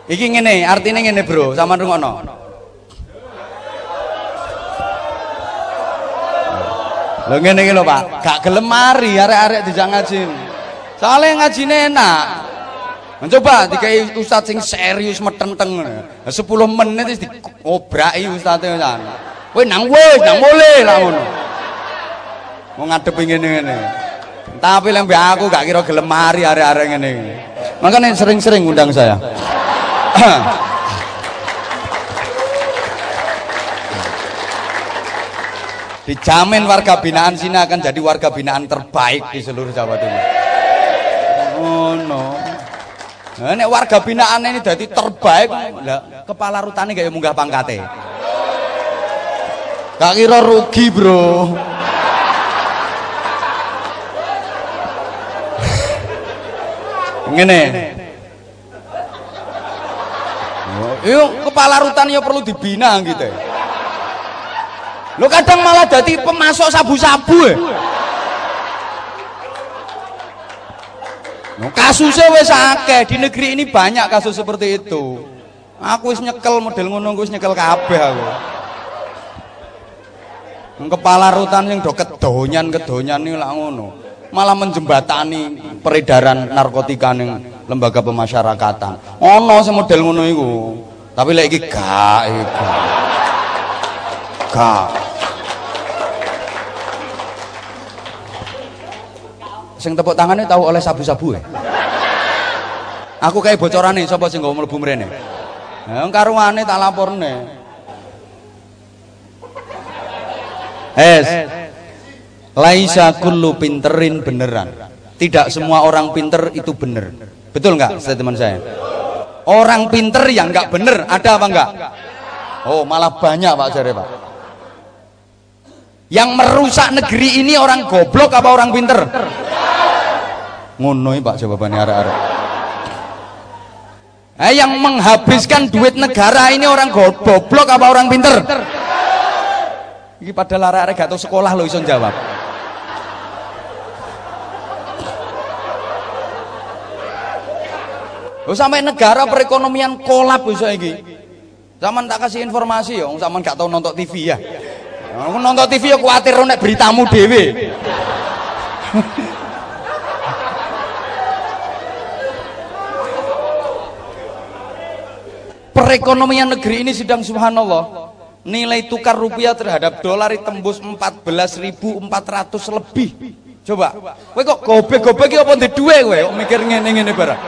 Iki ngene, artine ngene, Bro. Sampeyan rungokno. Lho ngene iki lho, Pak. Gak gelem mari arek-arek dijak ngaji. Soale ngajine enak. Coba dikai ustaz sing serius metenteng. 10 menit wis diobraki ustaze kan. Kowe nang wis nang mulih lah ngono. Mau ngadep ngene-ngene. Tapi lek aku gak kira gelem mari arek-arek ngene. Makanya sering-sering undang saya. Dijamin warga binaan sini akan jadi warga binaan terbaik di seluruh Jawa Timur. Oh no. Nah, nek warga binaan ini jadi terbaik, lah kepala rutane gak munggah pangkate. Gak kira rugi, Bro. Ngene. Yuk, kepala rutan ya perlu dibina gitu. Lo kadang malah jadi pemasok sabu-sabu ya. No, kasusnya wes akeh di negeri ini banyak kasus seperti itu. Aku wis nyekel model ngono wis nyekel kabeh aku. Kepala rutan yang do kedonyan kedonyan ini lah ngono. Malah menjembatani peredaran narkotika ning lembaga pemasyarakatan. Ono sing model ngono iku. Tapi iki gak iku. Gak. Sing tepuk tangannya tahu oleh sabu-sabu ya aku kayak bocoran nih sing gak mlebu mrene ya karuane tak laporne es laisa kullu pinterin beneran tidak semua orang pinter itu bener Betul nggak statement saya? Orang pinter yang nggak bener ada apa enggak? Oh malah banyak Pak Jare Pak. Yang merusak negeri ini orang goblok apa orang pinter? Ngono Pak jawabannya arek-arek. Eh, yang menghabiskan duit negara ini orang goblok apa orang pinter? Ini pada arek-arek gak tahu sekolah lo iso jawab. Oh sampai negara perekonomian kolap bisa iki. Zaman tak kasih informasi ya, zaman gak tahu nonton TV ya. Nonton TV ya kuatir nek beritamu dewe. Perekonomian negeri ini sedang subhanallah nilai tukar rupiah terhadap dolar tembus 14.400 lebih. Coba, kowe kok gobek-gobek iki apa ndek duwe kowe mikir ngene-ngene barang.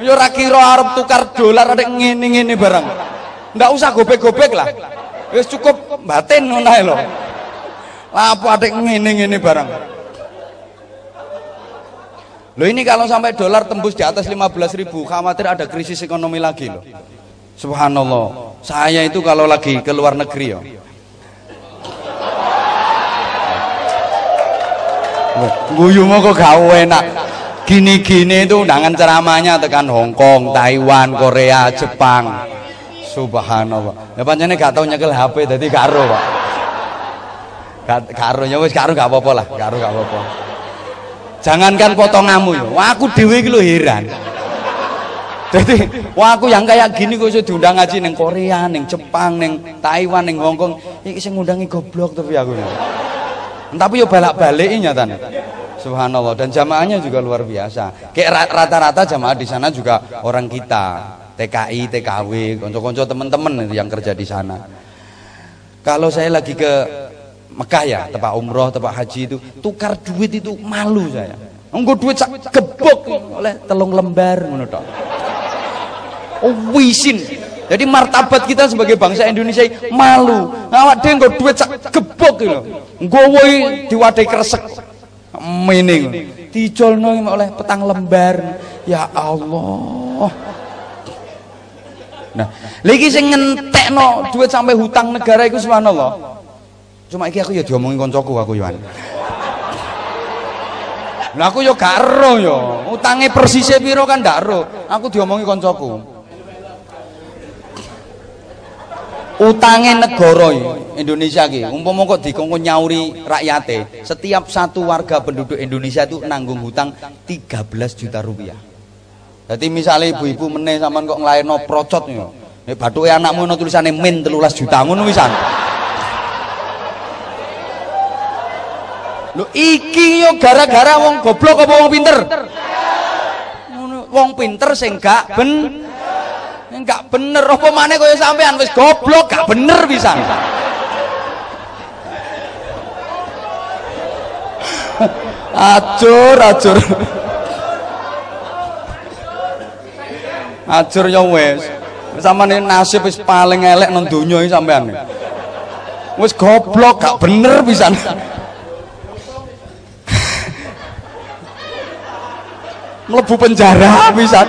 Yo ora kira arep tukar dolar ada ngene-ngene barang. Ndak usah gobek-gobek lah. Wis cukup batin ngono ae lho. Apa ada ngene-ngene barang. Loh ini kalau sampai dolar tembus di atas 15 ribu, khawatir ada krisis ekonomi lagi loh. Subhanallah. Saya itu kalau lagi ke luar negeri ya. Guyu mau kok gak enak. Gini-gini itu undangan ceramahnya tekan Hong Kong, Taiwan, Korea, Jepang. Subhanallah. Ya pancene gak tau nyekel HP dadi karo, Pak. Gak karo ya wis karo gak apa-apa lah, karo gak apa-apa. Jangankan potonganmu ya, aku dhewe iki lho heran. Jadi, wah aku yang kayak gini kok diundang ngaji neng Korea, neng Jepang, neng Taiwan, neng Hong Kong. Iki sing ngundangi goblok tapi aku. Tapi yo balak-balik nyatane. Subhanallah dan jamaahnya juga luar biasa. Kayak rata-rata jamaah di sana juga orang kita, TKI, TKW, konco-konco teman-teman yang kerja di sana. Kalau saya lagi ke Mekah ya, tempat umroh, tempat haji itu, tukar duit itu malu saya. Enggak duit sak gebok oleh telung lembar ngono Oh, wisin. Jadi martabat kita sebagai bangsa Indonesia malu. Awak dhewe nggo duit sak gebok lho. Nggowo diwadai kresek. Mening. Dijolno oleh petang lembar. Ya Allah. Nah, lagi sing ngentekno duit sampai hutang negara iku subhanallah. Cuma iki aku ya diomongin koncoku aku Yohan. Lah aku yo gak ero yo. Utange persise piro kan ndak ero. Aku diomongi koncoku. utange negara Indonesia ki umpama kok dikongkon nyauri rakyate setiap satu warga penduduk Indonesia itu nanggung hutang 13 juta rupiah jadi misalnya ibu-ibu meneh sampean kok nglairno procot yo nek bathuke anakmu ono tulisane min 13 juta ngono wisan Lho iki yo gara-gara wong goblok apa wong pinter? Wong pinter sing gak ben enggak bener. Apa maneh kaya sampean? Wis goblok gak bener bisa acur acur acur ya wis. Sampean nasib paling elek nang donya sampean. Wis goblok gak bener bisa mlebu penjara bisa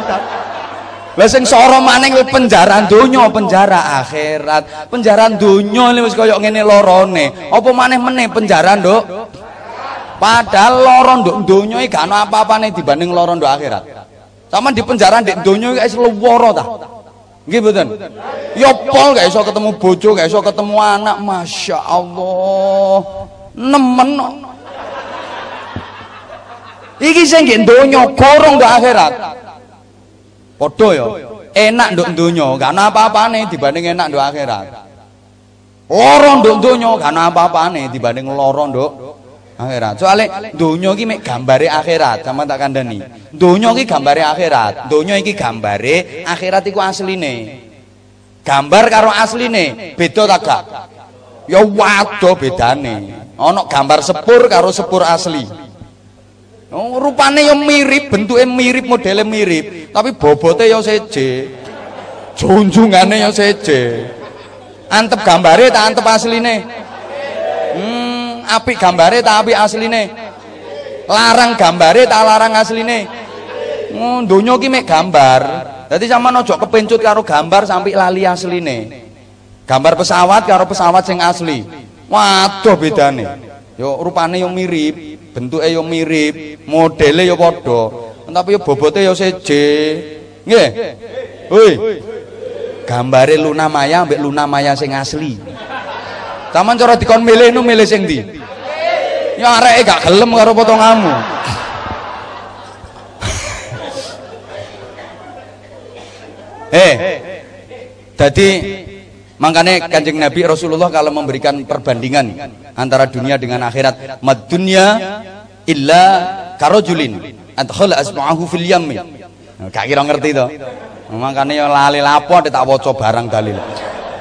lah sing soro maning penjara donya, penjara akhirat. Penjara donya wis kaya ngene lorone. Apa maneh meneh penjara, Nduk? Padahal loro nduk donya iki gak ana apa-apane dibanding loro nduk akhirat. Sama di penjara ndek donya iki wis leworo ta. Nggih mboten? Ya pol gak iso ketemu bojo, gak iso ketemu anak, Masya Allah. Nemen Iki sing nggih donya gorong nduk akhirat. Padha ya. Enak nduk donya, gak ana apa-apane dibanding enak nduk akhirat. Lara nduk donya, gak ana apa-apane dibanding lara nduk akhirat. Soale donya iki mek gambare akhirat, sama tak kandhani. Donya iki gambare akhirat, donya iki gambare akhirat iku asline. Gambar karo asline beda ta gak? Ya wado bedane. Ana gambar sepur karo sepur asli. Oh, rupane yo mirip, bentuke mirip, modele mirip, tapi bobote yo seje. Junjungane yo seje. Antep gambare tak antep asline? Hmm, apik gambare tak apik asline? Larang gambare tak larang asline? Oh, donya ki mek gambar. Dadi sampean aja kepencut karo gambar sampai lali asline. Gambar pesawat karo pesawat sing asli. Waduh bedane. Yo rupane yo mirip, bentuke yo mirip, modele yo padha. Tapi yo bobote yo seje. Nggih. Hoi. Gambare Luna Maya ambek Luna Maya sing asli. Taman cara dikon milih nu milih sing ndi? Ya areke gak gelem karo potonganmu. Eh, jadi makanya kanjeng Nabi Rasulullah kalau memberikan perbandingan antara dunia dengan akhirat, mad dunya illa karojulin adkhala asma'ahu fil yammi. Nah, gak kira ngerti to. Makanya lali lapo tak waca barang dalil.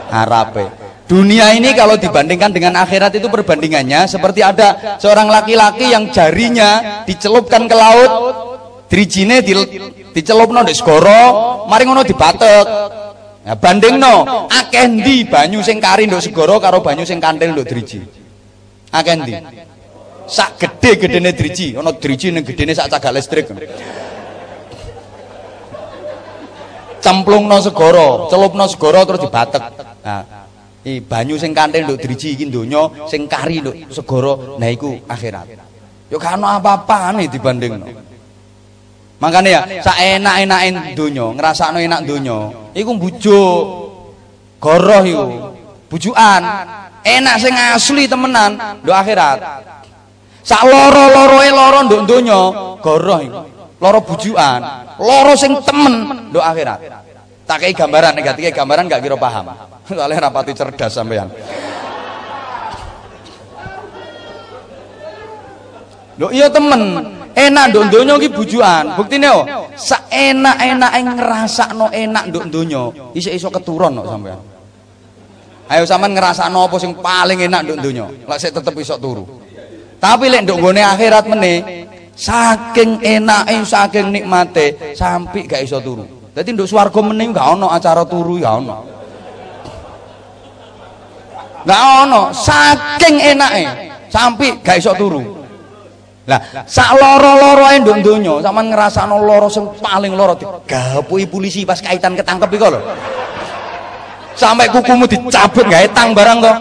Arabe. Dunia ini kalau dibandingkan dengan akhirat itu perbandingannya seperti ada seorang laki-laki yang jarinya dicelupkan ke laut, drijine di, dicelupno di segara, mari ngono dibatek. Nah, bandingno akeh ndi banyu sing kari nduk segara karo banyu sing kanthil nduk driji. Akeh ndi? Sak gede-gedene driji, ana driji ning gedene sak cagak listrik. Cemplungno segara, celupno segara terus dibatek. Nah, Eh banyu sing kanthil nduk driji iki donya, sing kari nduk segara, nah iku akhirat. Yo gak ono apa-apane dibandingno. Makane ya sak enak-enake donya, ngrasakno enak donya, iku bujuk. Goroh iku. Bujukan. Enak sing asli temenan nduk akhirat. Sak loro-loroe loro nduk donya, goroh iku. Loro bujukan, loro sing temen nduk akhirat. Tak kei gambaran, negatif gambaran gak kira paham. Soalnya rapati cerdas sampean. Lho iya temen, enak nduk donya iki bujukan. Buktine yo, saenak-enake ngrasakno enak nduk donya, iso-iso keturun kok sampean. Ayo sampean ngrasakno apa sing paling enak nduk donya, lek sik tetep iso turu. Tapi lek nduk gone akhirat meneh, saking enake, saking nikmate, sampai gak iso turu. Dadi nduk swarga meneh gak ono acara turu ya ono. Gak ono, saking enake sampai gak iso turu. Lah, sak loro-loroe nduk donya, sampean ngrasakno loro sing paling loro digapuki polisi pas kaitan ketangkep iku lho. Sampai kukumu dicabut gawe tang barang kok.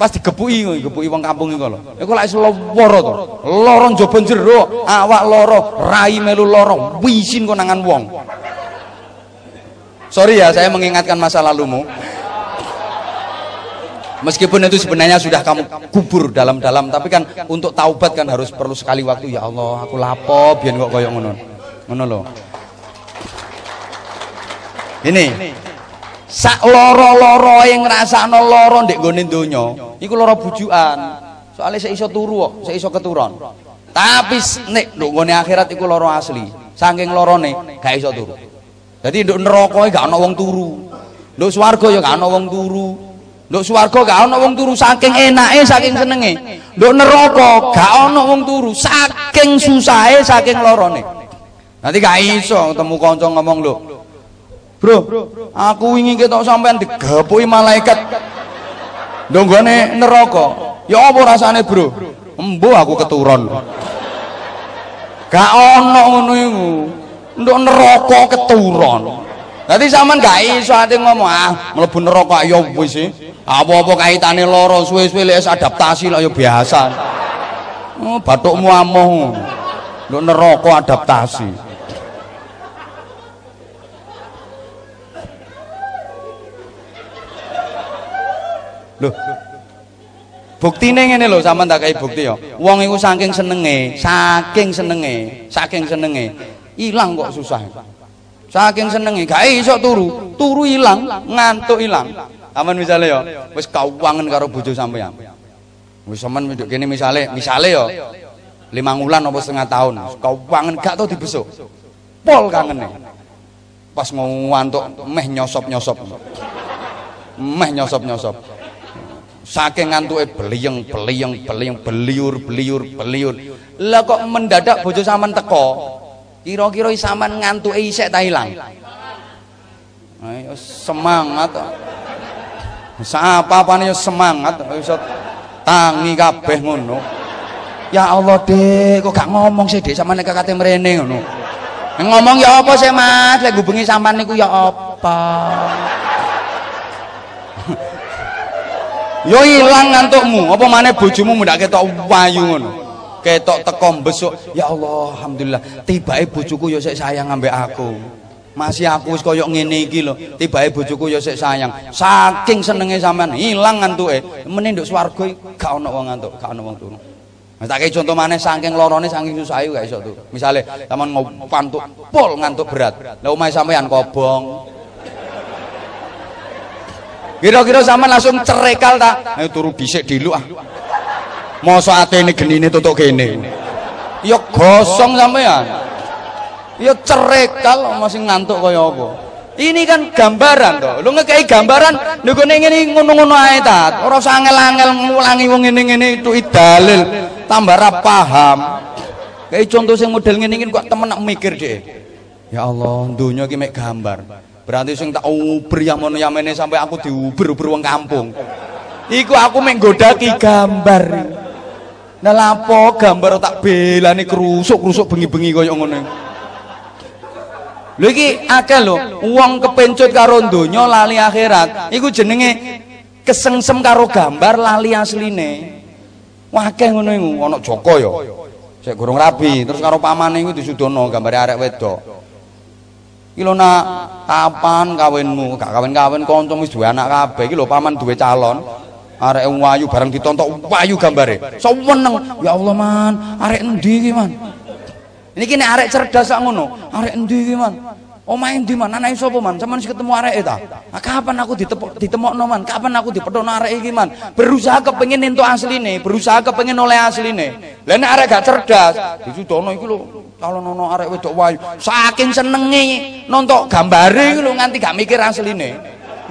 Pas digepuki, digepuki wong kampung iku lho. Iku lak loro to. Loro njaba jero, awak loro, rai melu loro, wisin konangan wong. Sorry ya, saya mengingatkan masa lalumu. Meskipun itu sebenarnya sudah kamu kubur dalam-dalam, tapi kan untuk taubat kan harus perlu sekali waktu. Ya Allah, aku lapo biar kok koyok ngono. Ngono loh. Ini sak loro-loro yang ngrasakno loro ndek gone donya, iku loro bujukan. Soalnya saya iso turu kok, saya iso keturun. Tapi nek nduk gone akhirat iku loro asli. Saking lorone gak iso turu. Jadi nduk neraka gak ana wong turu. Nduk swarga ya gak ana wong turu. Nduk swarga gak ana wong turu saking enake saking senenge. Nduk neraka gak ana wong turu saking susahe saking lorone. Nanti gak iso ketemu kanca ngomong lho. Bro, aku wingi ketok sampean digapuki malaikat. Ndonggone neraka. Ya apa rasane, Bro? Embo aku keturun. Gak ana ngono iku. Nduk neraka keturun. Dadi sampean gak iso ate ngomong ah mlebu neraka ya wis. Apa-apa kaitane loro suwe-suwe lek adaptasi lah ya biasa. Oh, batukmu amoh. Nduk neraka adaptasi. Loh. Buktine ngene lho sampean tak kei bukti ya. Wong iku saking senenge, saking senenge, saking senenge, ilang kok susah. Saking senenge gak iso turu, turu ilang, ngantuk ilang. Aman misale ya, wis kawangen karo bojo sampean. Wis sampean nduk kene misale, misale ya lima wulan apa setengah tahun, kawangen gak tau dibesuk. Pol kangene. Pas ngantuk meh nyosop-nyosop. Meh nyosop-nyosop. Saking ngantuke beliyeng, beliyeng, beliyeng, beliur, beliur, beliur. Lah kok mendadak bojo sampean teko. Kira-kira sampean ngantuke isek ta ilang. Ayo semangat. Sapa-apane semangat iso tangi kabeh ngono. Ya Allah, Dik, kok gak ngomong sih, Dik, sampean nek kakate mrene ngono. ngomong ya apa sih mas? Lek hubungi sampean niku ya apa? Yo ilang ngantukmu. Apa mana bojomu mendak ketok wayu ngono? Ketok teko besok ya Allah alhamdulillah. Tibae bojoku yo sik sayang ambek aku masih aku wis koyo ngene iki lho tibae bojoku yo sik sayang saking senenge sampean ilang ngantuke meneh nduk swarga gak ono wong ngantuk gak ono wong turu Nah, tak contoh mana saking lorone saking susah gak iso tuh. Misale taman ngopan tuh pol ngantuk berat. Lah omahe sampean kobong. Kira-kira sama langsung cerekal tak? Ayo turu bisik dulu ah. Mosok atene genine tutuk kene. Ya gosong sampean. Ya cerekal masih ngantuk kaya apa. Ini kan gambaran toh. Lu ngekei gambaran nggone ngene ngono-ngono ae ta. Ora usah angel-angel ngulangi wong ngene-ngene itu dalil. Tambah ra paham. Kayak contoh sing model ngene iki kok temen nak mikir deh ya Allah dunia iki mek gambar. Berarti sing tak uber yang mono yamene sampai aku diuber-uber wong kampung. Iku aku mek godaki gambar. Nah lapo gambar tak belani kerusuk-kerusuk bengi-bengi koyo ngono Lho iki akeh lho, wong kepencut karo donya lali akhirat. Iku jenenge kesengsem karo gambar lali asline. Wakeh ngono iku, ana Joko ya. Sik gurung rabi, terus karo pamane iku disudono gambare arek wedok. Iki lho nak kapan kawinmu? Gak kawin-kawin kanca wis duwe anak kabeh. Iki lho paman duwe calon. Arek wayu bareng ditontok wayu gambare. Seweneng. Ya Allah man, arek endi iki man? Niki nek arek cerdas sak ngono. Arek endi iki man? main di mana? Anake sapa man? Sampeyan wis ketemu areke ta? Kapan aku ditepok ditemokno man? Kapan aku dipethono arek iki man? Berusaha kepengin entuk asline, berusaha kepengin oleh asline. Lah nek arek gak cerdas, disudono iki lho kalau nono arek wedok wayu. Saking senenge nonton gambare iki lho nganti gak mikir asline.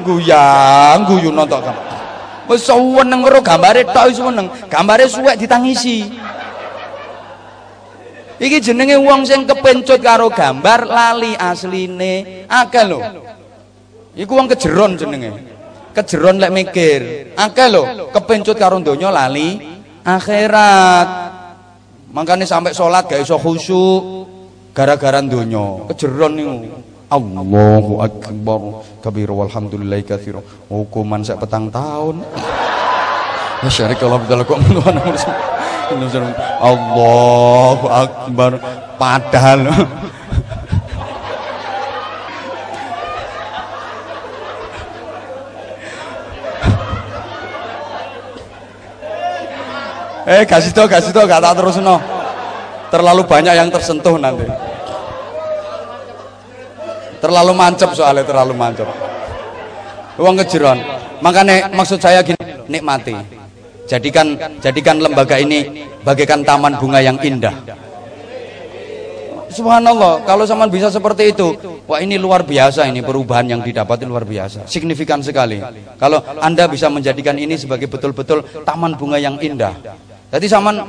Guyang, guyu nonton gambar. Wis seneng karo gambare tok seneng. Gambare suwek ditangisi. Iki jenenge wong sing kepencut karo gambar lali asline. Akeh lho. Iku wong kejeron jenenge. Kejeron lek mikir. Akeh lho kepencut karo donya lali akhirat. Makanya sampai sholat gak iso khusyuk gara-gara donya. Kejeron niku. Allahu akbar kabir walhamdulillah katsira. Hukuman sak petang tahun. Masyarakat Allah kok ngono Allahu Akbar padahal Eh kasih tau kasih tau gak tak terus no. Terlalu banyak yang tersentuh nanti. Terlalu mancep soalnya terlalu mancep. Uang kejeron. Makanya maksud saya gini, nikmati. Jadikan jadikan lembaga ini bagaikan taman bunga yang indah. Subhanallah, kalau zaman bisa seperti itu, wah ini luar biasa ini perubahan yang didapat luar biasa, signifikan sekali. Kalau Anda bisa menjadikan ini sebagai betul-betul taman bunga yang indah. Jadi zaman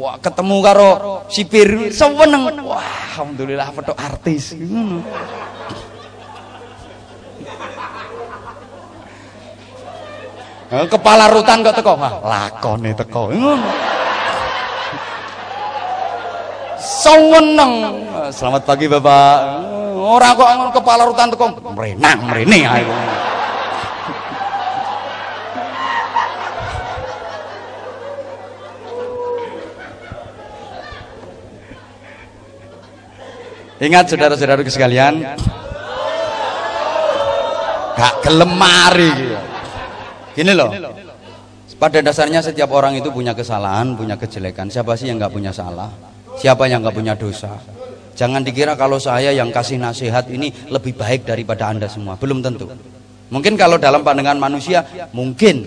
wah ketemu karo sipir seweneng, wah alhamdulillah foto artis. Kepala rutan kok teko? Wah lakone teko. Seweneng selamat pagi bapak. Orang kok kepala rutan teko. Merenang merene ayo Ingat saudara-saudara sekalian, gak kelemari. gitu. Gini loh. Pada dasarnya setiap orang itu punya kesalahan, punya kejelekan. Siapa sih yang nggak punya salah? Siapa yang nggak punya dosa? Jangan dikira kalau saya yang kasih nasihat ini lebih baik daripada anda semua. Belum tentu. Mungkin kalau dalam pandangan manusia, mungkin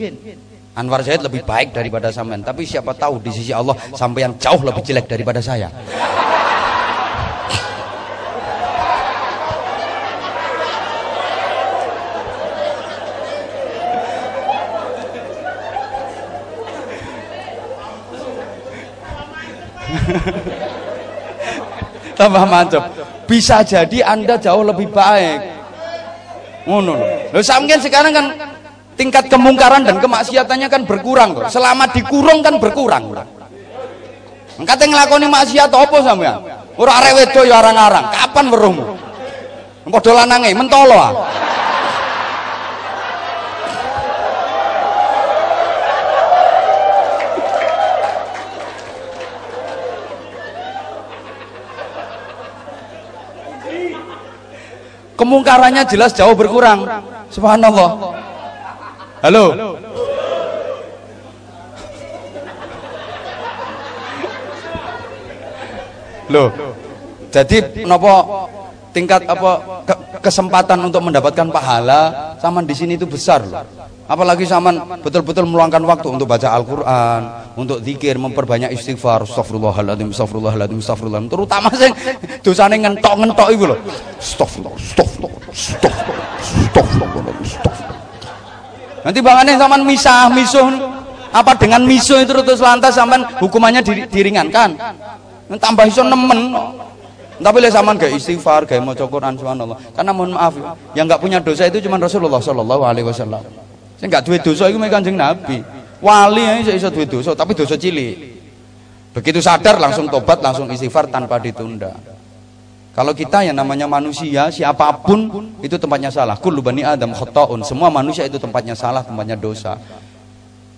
Anwar Zaid lebih baik daripada sampean. Tapi siapa tahu di sisi Allah sampai yang jauh lebih jelek daripada saya. tambah mantap bisa jadi anda jauh lebih baik ngono lho sampeyan sekarang kan tingkat kemungkaran dan kemaksiatannya kan berkurang kok selama dikurung kan berkurang yang nglakoni maksiat apa sampean Ora arek wedok ya arang-arang. Kapan weruhmu? Padha lanange mentolo ah. Kemungkarannya jelas jauh berkurang. Subhanallah. Halo. Loh. Jadi nopo tingkat apa ke, kesempatan untuk mendapatkan pahala sama di sini itu besar loh. Apalagi zaman betul-betul meluangkan waktu untuk baca Al-Qur'an, untuk zikir, memperbanyak istighfar, astagfirullahaladzim, astagfirullahaladzim, astagfirullahaladzim. Terutama sing dosane ngentok-ngentok iku lho. Astagfirullah, astagfirullah, astagfirullah, astagfirullah. Nanti bangane zaman misah, misuh apa dengan misuh itu terus lantas sampean hukumannya diringankan. Tambah iso nemen. Tapi lek sampean gak istighfar, gak maca Quran subhanallah. Karena mohon maaf, yang gak punya dosa itu cuma Rasulullah sallallahu alaihi wasallam. Sing gak duwe dosa iku mek Kanjeng Nabi. Wali ae iso duwe dosa, tapi dosa cilik. Begitu sadar langsung tobat, langsung istighfar tanpa ditunda. Kalau kita yang namanya manusia, siapa pun itu tempatnya salah. Kullu bani Adam khata'un. Semua manusia itu tempatnya salah, tempatnya dosa.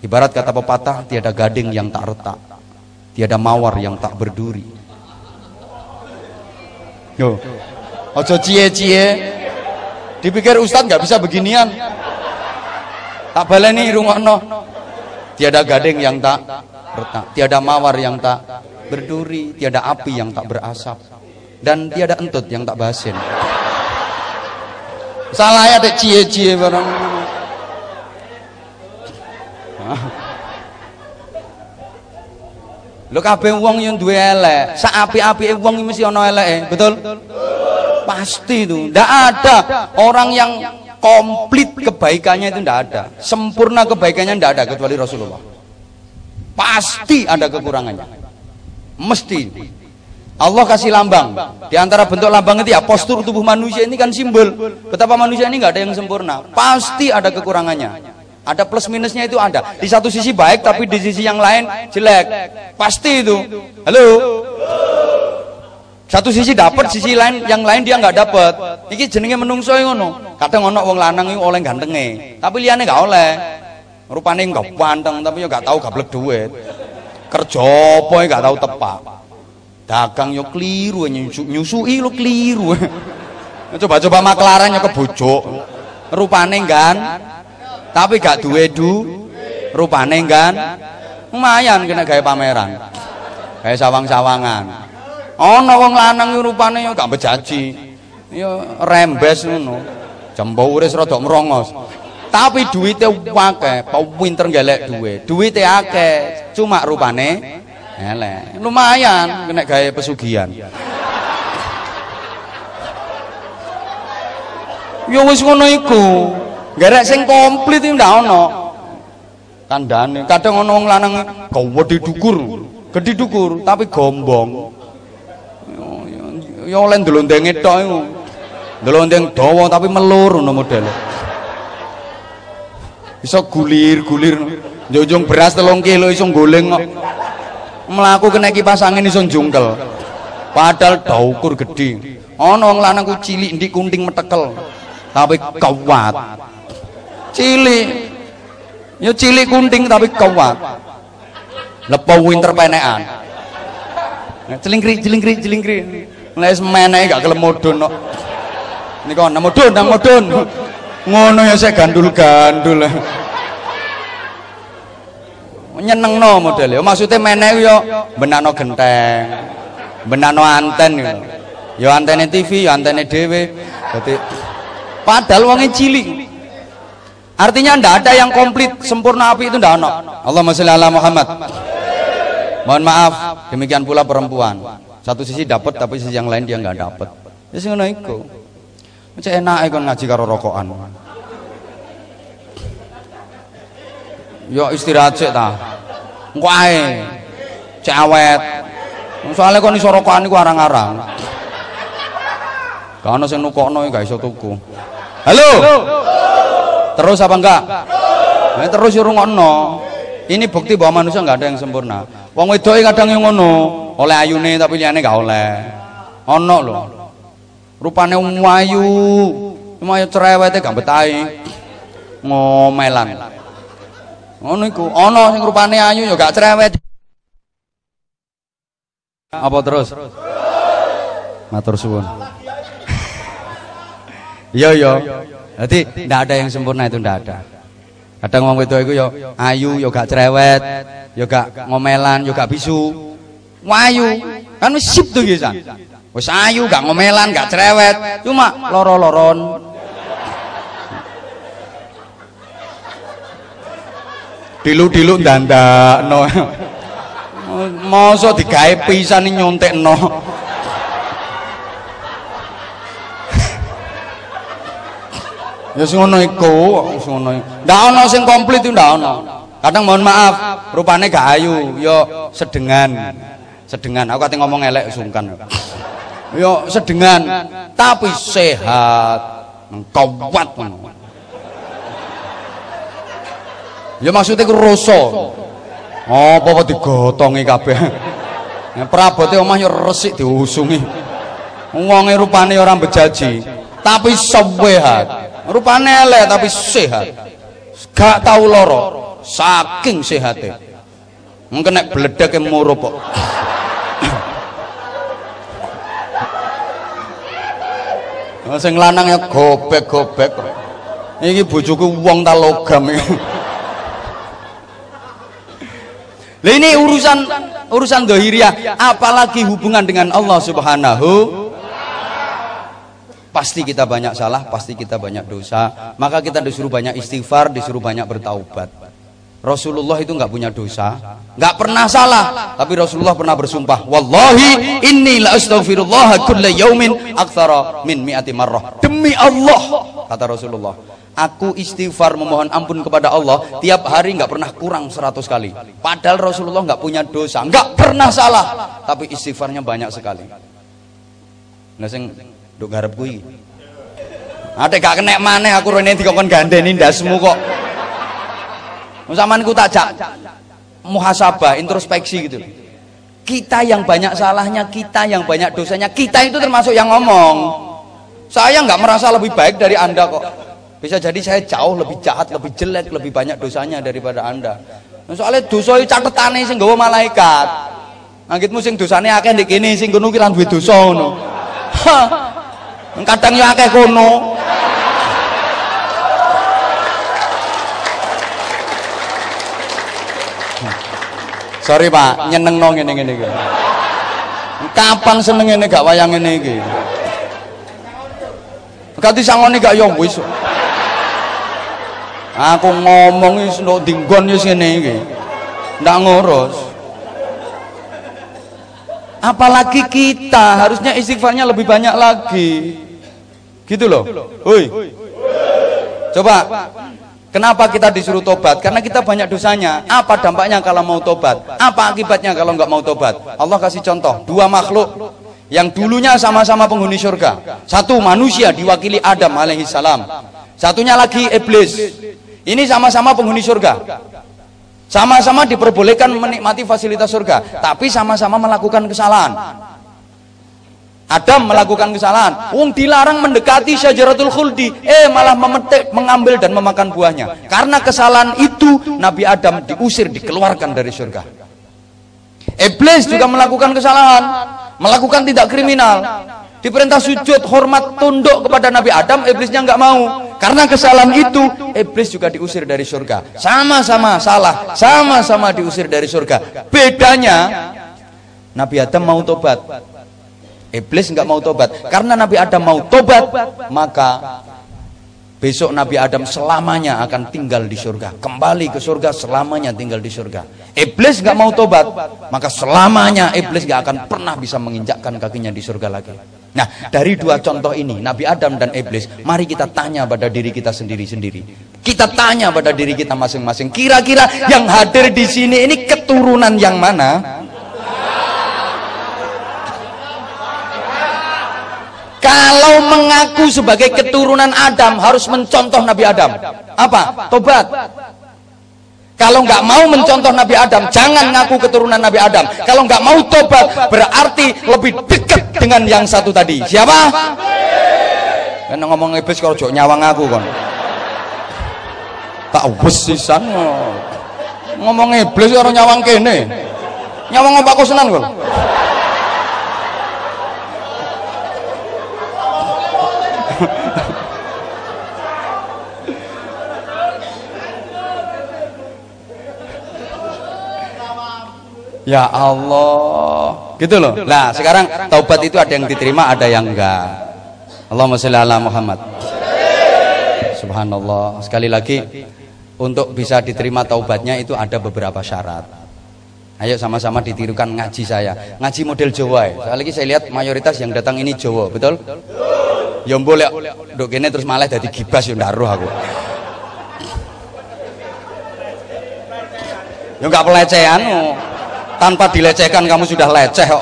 Ibarat kata pepatah, tiada gading yang tak retak. Tiada mawar yang tak berduri. Yo. Ojo cie-cie. Dipikir ustaz nggak bisa beginian. Tak baleni rungokno. Tiada gading yang tak retak, tiada mawar yang tak berduri, tiada api yang tak berasap, dan tiada entut yang tak basin. Salah ya dek cie-cie barang. Lho kabeh wong yang duwe elek, sak api-apike wong mesti ana eleke, betul? Pasti itu. Ndak ada orang yang komplit kebaikannya itu tidak ada. Sempurna kebaikannya tidak ada kecuali Rasulullah. Pasti ada kekurangannya. Mesti. Allah kasih lambang. Di antara bentuk lambang itu ya postur tubuh manusia ini kan simbol. Betapa manusia ini nggak ada yang sempurna. Pasti ada kekurangannya. Ada plus minusnya itu ada. Di satu sisi baik tapi di sisi yang lain jelek. Pasti itu. Halo satu sisi dapat, sisi lain yang lain dia nggak dapat. Iki jenenge menungso ngono. Kadang ono wong lanang iku oleh gantenge, tapi liyane nggak oleh. Rupane nggak panteng tapi yo nggak tahu gablek duit. Kerja apa nggak tahu tepak. Dagang yo keliru nyusu, nyusui lo keliru. Coba-coba maklaran yo kebujuk. Rupane kan tapi gak duwe du. Rupane kan lumayan kena gaya pameran. Kayak sawang-sawangan. Ana wong lanang rupane ya gak bejaji ya rembes ngono. Jembure rada merongos. Tapi duwite akeh pinter golek duit duwite akeh cuma rupane elek. Lumayan kena gawe pesugihan. Ya wis ngono iku. Garek sing komplit iki ndak ana tandane kadang ana wong lanang gede dukur gede dukur tapi gombong ya oleh ndelondenge tok iku. Ndelondeng dawa tapi melur ngono modele. Iso gulir-gulir. Njunjung beras telung kilo iso goleng kok. Mlaku kena kipas angin iso njungkel. Padahal daukur gede. Ana wong lanang ku cilik ndik kunting metekel. Tapi kuat. Cilik. Ya cilik kunting tapi kuat. Lepo winter penekan. Celingkri, celingkri, celingkri. Nek meneh gak gelem mudun kok. Nika nang mudun, nang mudun. Ngono ya saya gandul-gandul. Nyenengno modele. Maksudnya meneh yo benano genteng. Benano anten yo. Yo antene TV, yo antene dhewe. Dadi padahal wonge cilik. Artinya ndak ada yang komplit sempurna api itu ndak ono. Allahumma sholli ala Muhammad. Mohon maaf, demikian pula perempuan. Satu sisi dapat tapi sisi yang lain dia nggak dapat. Ya sing ngono iku. Macam enak kon ngaji karo rokokan. Yo istirahat sik ta. Engko ae. Cek awet. Soale kon iso rokokan arang-arang. Gak ono sing nukokno gak iso tuku. Halo. Terus apa enggak? Terus yo rungokno. Ini bukti bahwa manusia nggak ada yang sempurna. Wong wedoke kadang ngono oleh ayune tapi liyane gak oleh Ana lho. Rupane wayu. Cuma ya cerewete gak betahi. Ngomelan. Ngono iku, ana sing rupane ayu ya gak cerewet. Apa terus? Matur suwun. Iya iya. Jadi ndak ada yang sempurna itu ndak ada. Kadang wong wedok iku ya ayu, ya gak cerewet, ya gak ngomelan, ya gak bisu. Wayu. Kan wis sip tuh ya, Wis ayu, gak ngomelan, gak cerewet, cuma loro-loron. Dilu-dilu ndandakno. Mosok digawe pisan nyontekno. Ya sing ngono iku, ngono. Ndak ana sing komplit ndak ana. Kadang mohon maaf, rupane gak ayu, yo sedengan. Sedengan, aku kate ngomong elek sungkan. Yo sedengan, tapi sehat, kuat. Ya maksudnya ku rasa. Apa kok digotongi kabeh. Prabote omah yo resik diusungi. Wonge rupane ora bejaji, tapi sehat rupane elek tapi sehat gak tahu loro saking sehatnya mungkin nek bledek murup kok. Sing lanang ya gobek-gobek iki bojoku wong ta logam Lah ini urusan urusan dohiriah apalagi hubungan dengan Allah Subhanahu Pasti kita banyak salah, pasti kita banyak dosa. Maka kita disuruh banyak istighfar, disuruh banyak bertaubat. Rasulullah itu nggak punya dosa, nggak pernah salah, tapi Rasulullah pernah bersumpah, "Wallahi inni la astaghfirullah kulla yaumin aktsara min mi'ati marrah." Demi Allah, kata Rasulullah, aku istighfar memohon ampun kepada Allah tiap hari nggak pernah kurang 100 kali. Padahal Rasulullah nggak punya dosa, nggak pernah salah, tapi istighfarnya banyak sekali. Nah, sing Nduk garep kuwi. Ate gak kenek maneh aku rene dikon gandeni ndasmu kok. Sampeyan ku tak muhasabah, introspeksi gitu. Kita yang banyak salahnya, kita yang banyak dosanya, kita itu termasuk yang ngomong. Saya nggak merasa lebih baik dari Anda kok. Bisa jadi saya jauh lebih jahat, lebih jelek, lebih banyak dosanya daripada Anda. Soalnya dosa itu catetane sing nggawa malaikat. Anggitmu sing dosane akeh ndek kene sing ngono ki lan duwe dosa ngono. kadang ya akeh kono sorry pak. Nyeneng no ngene ngene iki. Kapan seneng ngene gak wayang ngene iki? Ganti sangone gak yo wis. Aku ngomong wis ndok dinggon wis ngene iki. Ndak ngurus. Apalagi kita harusnya istighfarnya lebih banyak lagi. Gitu loh. Hui. coba kenapa kita disuruh tobat? Karena kita banyak dosanya. Apa dampaknya kalau mau tobat? Apa akibatnya kalau nggak mau tobat? Allah kasih contoh dua makhluk yang dulunya sama-sama penghuni surga satu manusia diwakili Adam alaihi salam. Satunya lagi iblis. Ini sama-sama penghuni surga sama-sama diperbolehkan menikmati fasilitas surga, tapi sama-sama melakukan kesalahan. Adam melakukan kesalahan. Wong dilarang mendekati syajaratul khuldi, eh malah memetik, mengambil dan memakan buahnya. Karena kesalahan itu Nabi Adam diusir, dikeluarkan dari surga. Iblis juga melakukan kesalahan, melakukan tidak kriminal, Diperintah sujud, hormat, tunduk kepada Nabi Adam, iblisnya nggak mau. Karena kesalahan itu, iblis juga diusir dari surga. Sama-sama salah, sama-sama diusir dari surga. Bedanya, Nabi Adam mau tobat. Iblis nggak mau tobat. Karena Nabi Adam mau tobat, maka Besok Nabi Adam selamanya akan tinggal di surga. Kembali ke surga selamanya tinggal di surga. Iblis nggak mau tobat, maka selamanya iblis nggak akan pernah bisa menginjakkan kakinya di surga lagi. Nah, dari dua contoh ini, Nabi Adam dan Iblis, mari kita tanya pada diri kita sendiri-sendiri. Kita tanya pada diri kita masing-masing, kira-kira yang hadir di sini ini keturunan yang mana? Kalau mengaku sebagai keturunan Adam harus mencontoh Nabi Adam. Apa? Tobat. Kalau nggak mau mencontoh Nabi Adam, jangan ngaku keturunan Nabi Adam. Kalau nggak mau tobat, berarti lebih dekat dengan yang satu tadi. Siapa? Karena ngomong iblis kalau jok nyawang aku kon. Tak wesisan ngomong iblis orang nyawang kene. Nyawang opak kusenan kon. Ya Allah. Gitu loh. Nah, sekarang taubat itu ada yang diterima, ada yang enggak. Allahumma sholli ala Muhammad. Subhanallah. Sekali lagi untuk bisa diterima taubatnya itu ada beberapa syarat. Ayo sama-sama ditirukan ngaji saya. Ngaji model Jawa. Ya. Sekali lagi saya lihat mayoritas yang datang ini Jawa, betul? Ya boleh. Dok kene terus malah jadi gibas ya ndaruh aku. Ya enggak pelecehan. Oh tanpa dilecehkan kamu sudah leceh kok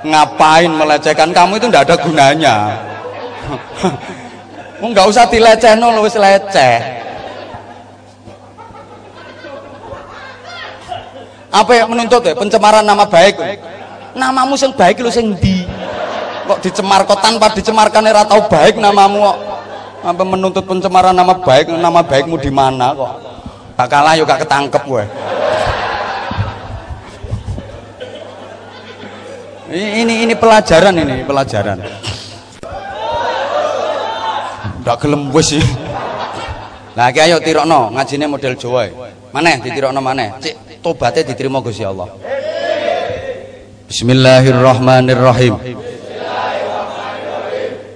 ngapain melecehkan kamu itu tidak ada gunanya. Nggak usah dileceh no wis leceh. Apa yang menuntut ya? Pencemaran nama baik. Namamu yang baik lu sing di kok dicemar kok tanpa dicemarkan era tahu baik namamu apa menuntut pencemaran nama baik? Nama baikmu di mana kok Gak kalah yuk gak ketangkep gue. Ini ini pelajaran ini, pelajaran. Udah gelem wis sih. Nah, iki ayo tirokno ngajine model Jawa. Maneh ditirokno maneh. Cik tobaté diterima Gusti Allah. Bismillahirrahmanirrahim.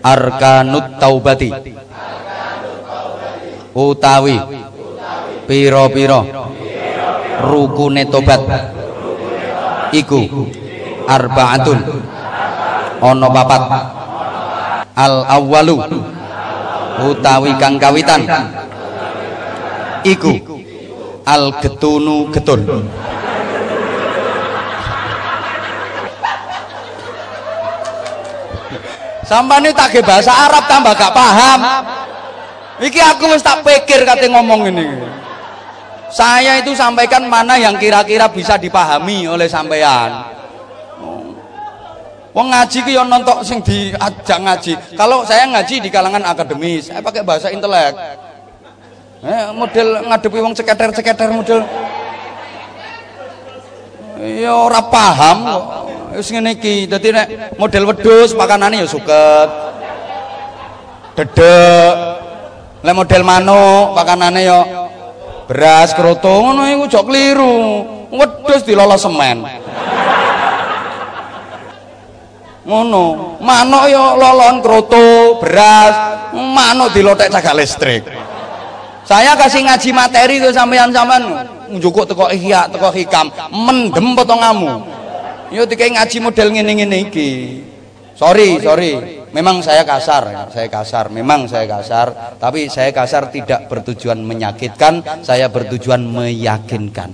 Arkanut taubati. Utawi piro-piro rukune tobat. Iku arbaatun ono papat al awalu utawi kang kawitan. Iku al getunu getun. Sampane tak bahasa Arab tambah gak paham. Iki aku wis tak pikir kate ngomong ini saya itu sampaikan mana yang kira-kira bisa dipahami oleh sampean Wong ngaji ki yo nonton sing diajak ngaji. Kalau saya ngaji di kalangan akademis, saya pakai bahasa intelek. Eh, model ngadepi wong ceketer-ceketer model ya ora paham kok. Wis ngene iki. Dadi nek model wedhus pakanane ya suket. Dedek. Lek model manuk pakanane ya beras kroto ngono iku jok kliru wedhus dilolo semen. Ngono. Manuk yo lolon kroto beras. Manuk dilotek cagak listrik. Saya kasih ngaji materi ke sampean-sampean njukuk teko ihya teko hikam. Mendem potongamu yo dikai ngaji model ngene-ngene iki. Sorry sorry memang saya kasar saya kasar memang saya kasar tapi saya kasar tidak bertujuan menyakitkan saya bertujuan meyakinkan.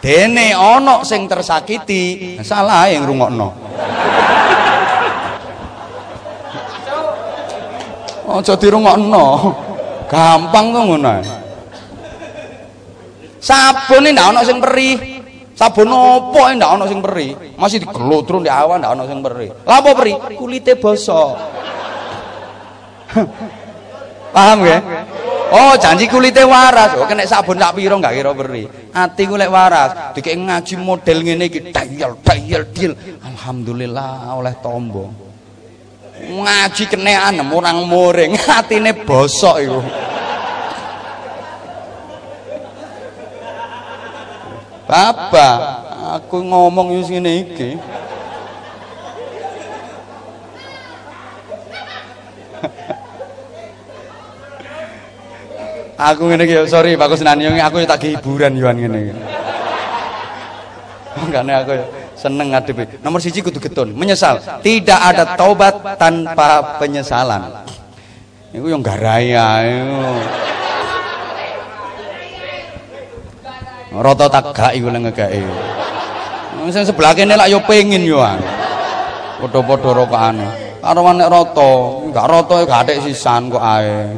Dene ono sing tersakiti salah yang rungokno. Aja dirungokno gampang kok ngono. Sabun ini ndak ono sing perih Sabun opo ndak ana sing peri. Masih digelutru di awan ndak ana sing peri. Lah apa peri? Kulite bosok. Paham ya? Oh, janji kulite waras. Oh, kena sabun tak piro enggak kira peri. Ati ku lek waras, dikek ngaji model ngene iki dayel dayel dil. Alhamdulillah oleh tombo. Ngaji kenean orang muring, atine bosok iku. Bapak, aku ngomong yo ngene iki. aku ngene iki sorry Pak Kusnani aku tak hiburan yo ngene iki. Makane aku seneng ngadepi. Nomor siji kudu getun, menyesal. Tidak ada taubat tanpa penyesalan. Iku yang garai ae. Rata tak gak iku lek ngegake. Sing sebelah kene lak yo pengin yo. Padha-padha rokokane. Karo nek rata, enggak rata ya gak atik sisan kok ae.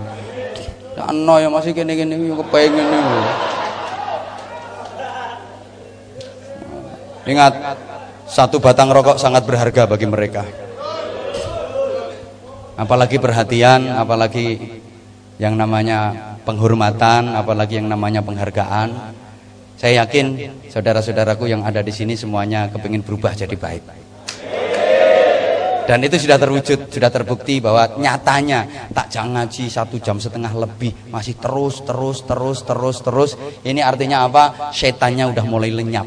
Sakno ya masih kene-kene yo kepengin niku. Ingat, satu batang rokok sangat berharga bagi mereka. Apalagi perhatian, apalagi yang namanya penghormatan, apalagi yang namanya penghargaan. Saya yakin saudara-saudaraku yang ada di sini semuanya kepingin berubah jadi baik. Dan itu sudah terwujud, sudah terbukti bahwa nyatanya tak jangan ngaji satu jam setengah lebih masih terus, terus, terus, terus, terus. Ini artinya apa? Setannya udah mulai lenyap.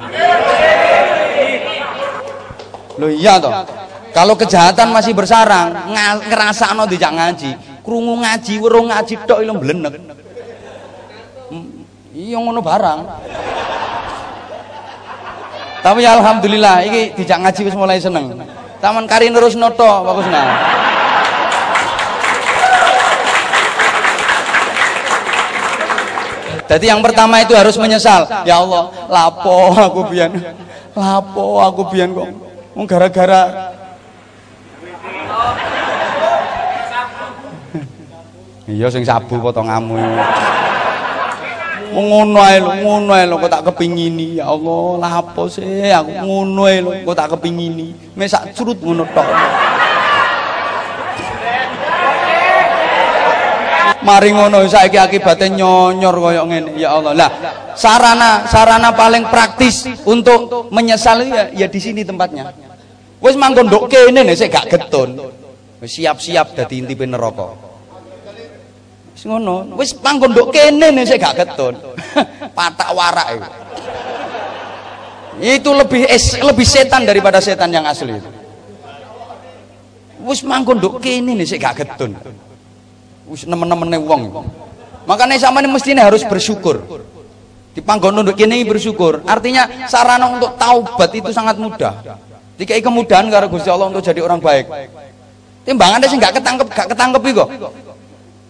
Loh iya toh. Kalau kejahatan masih bersarang, ngerasa no dijak ngaji, krungu ngaji, weruh ngaji tok ilmu. Iya ngono barang. Tapi alhamdulillah iki dijak ngaji wis mulai seneng. Taman kari terus noto bagusnya. Jadi yang pertama itu harus menyesal. Ya Allah, lapo aku bian. Lapo aku bian kok. Gara-gara Iya sing sabu potonganmu ngono ae lho ngono ae lho kok tak kepingini. Ya Allah lah apa sih? Aku ngono ae lho kok tak kepingini. Mesak curut ngono tok. Mari ngono saiki akibate nyonyor kaya ngene. Ya Allah lah sarana sarana paling praktis untuk menyesal ya, ya di sini tempatnya. Wis manggon nduk kene nek gak getun siap-siap dadi intipe neraka ngono. Wis panggon nduk kene nek sik gak ketun. Patak warak itu. Itu lebih es, lebih setan daripada setan yang asli itu. Wis manggon nduk kene nek sik gak ketun. Wis nemen-nemene wong. Makanya sama ini mestinya harus bersyukur. Di panggon nduk kene bersyukur. Artinya sarana untuk taubat itu sangat mudah. Dikai kemudahan karena Gusti Allah untuk jadi orang baik. Timbangannya sih nggak ketangkep, gak ketangkep kok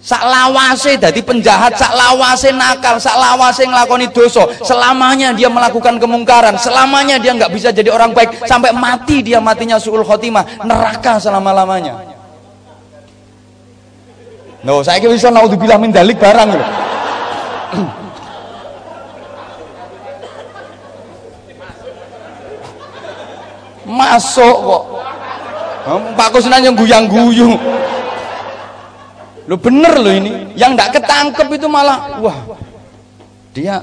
sak lawase dadi penjahat sak lawase nakal sak lawase ngelakoni dosa selamanya dia melakukan kemungkaran selamanya dia nggak bisa jadi orang baik sampai mati dia matinya suul khotimah neraka selama-lamanya No, saya kira bisa naudzubillah min dalik barang loh. Masuk kok. Pak Kusnan yang guyang-guyu. Lo bener lo ini. Yang tidak ketangkep itu malah wah dia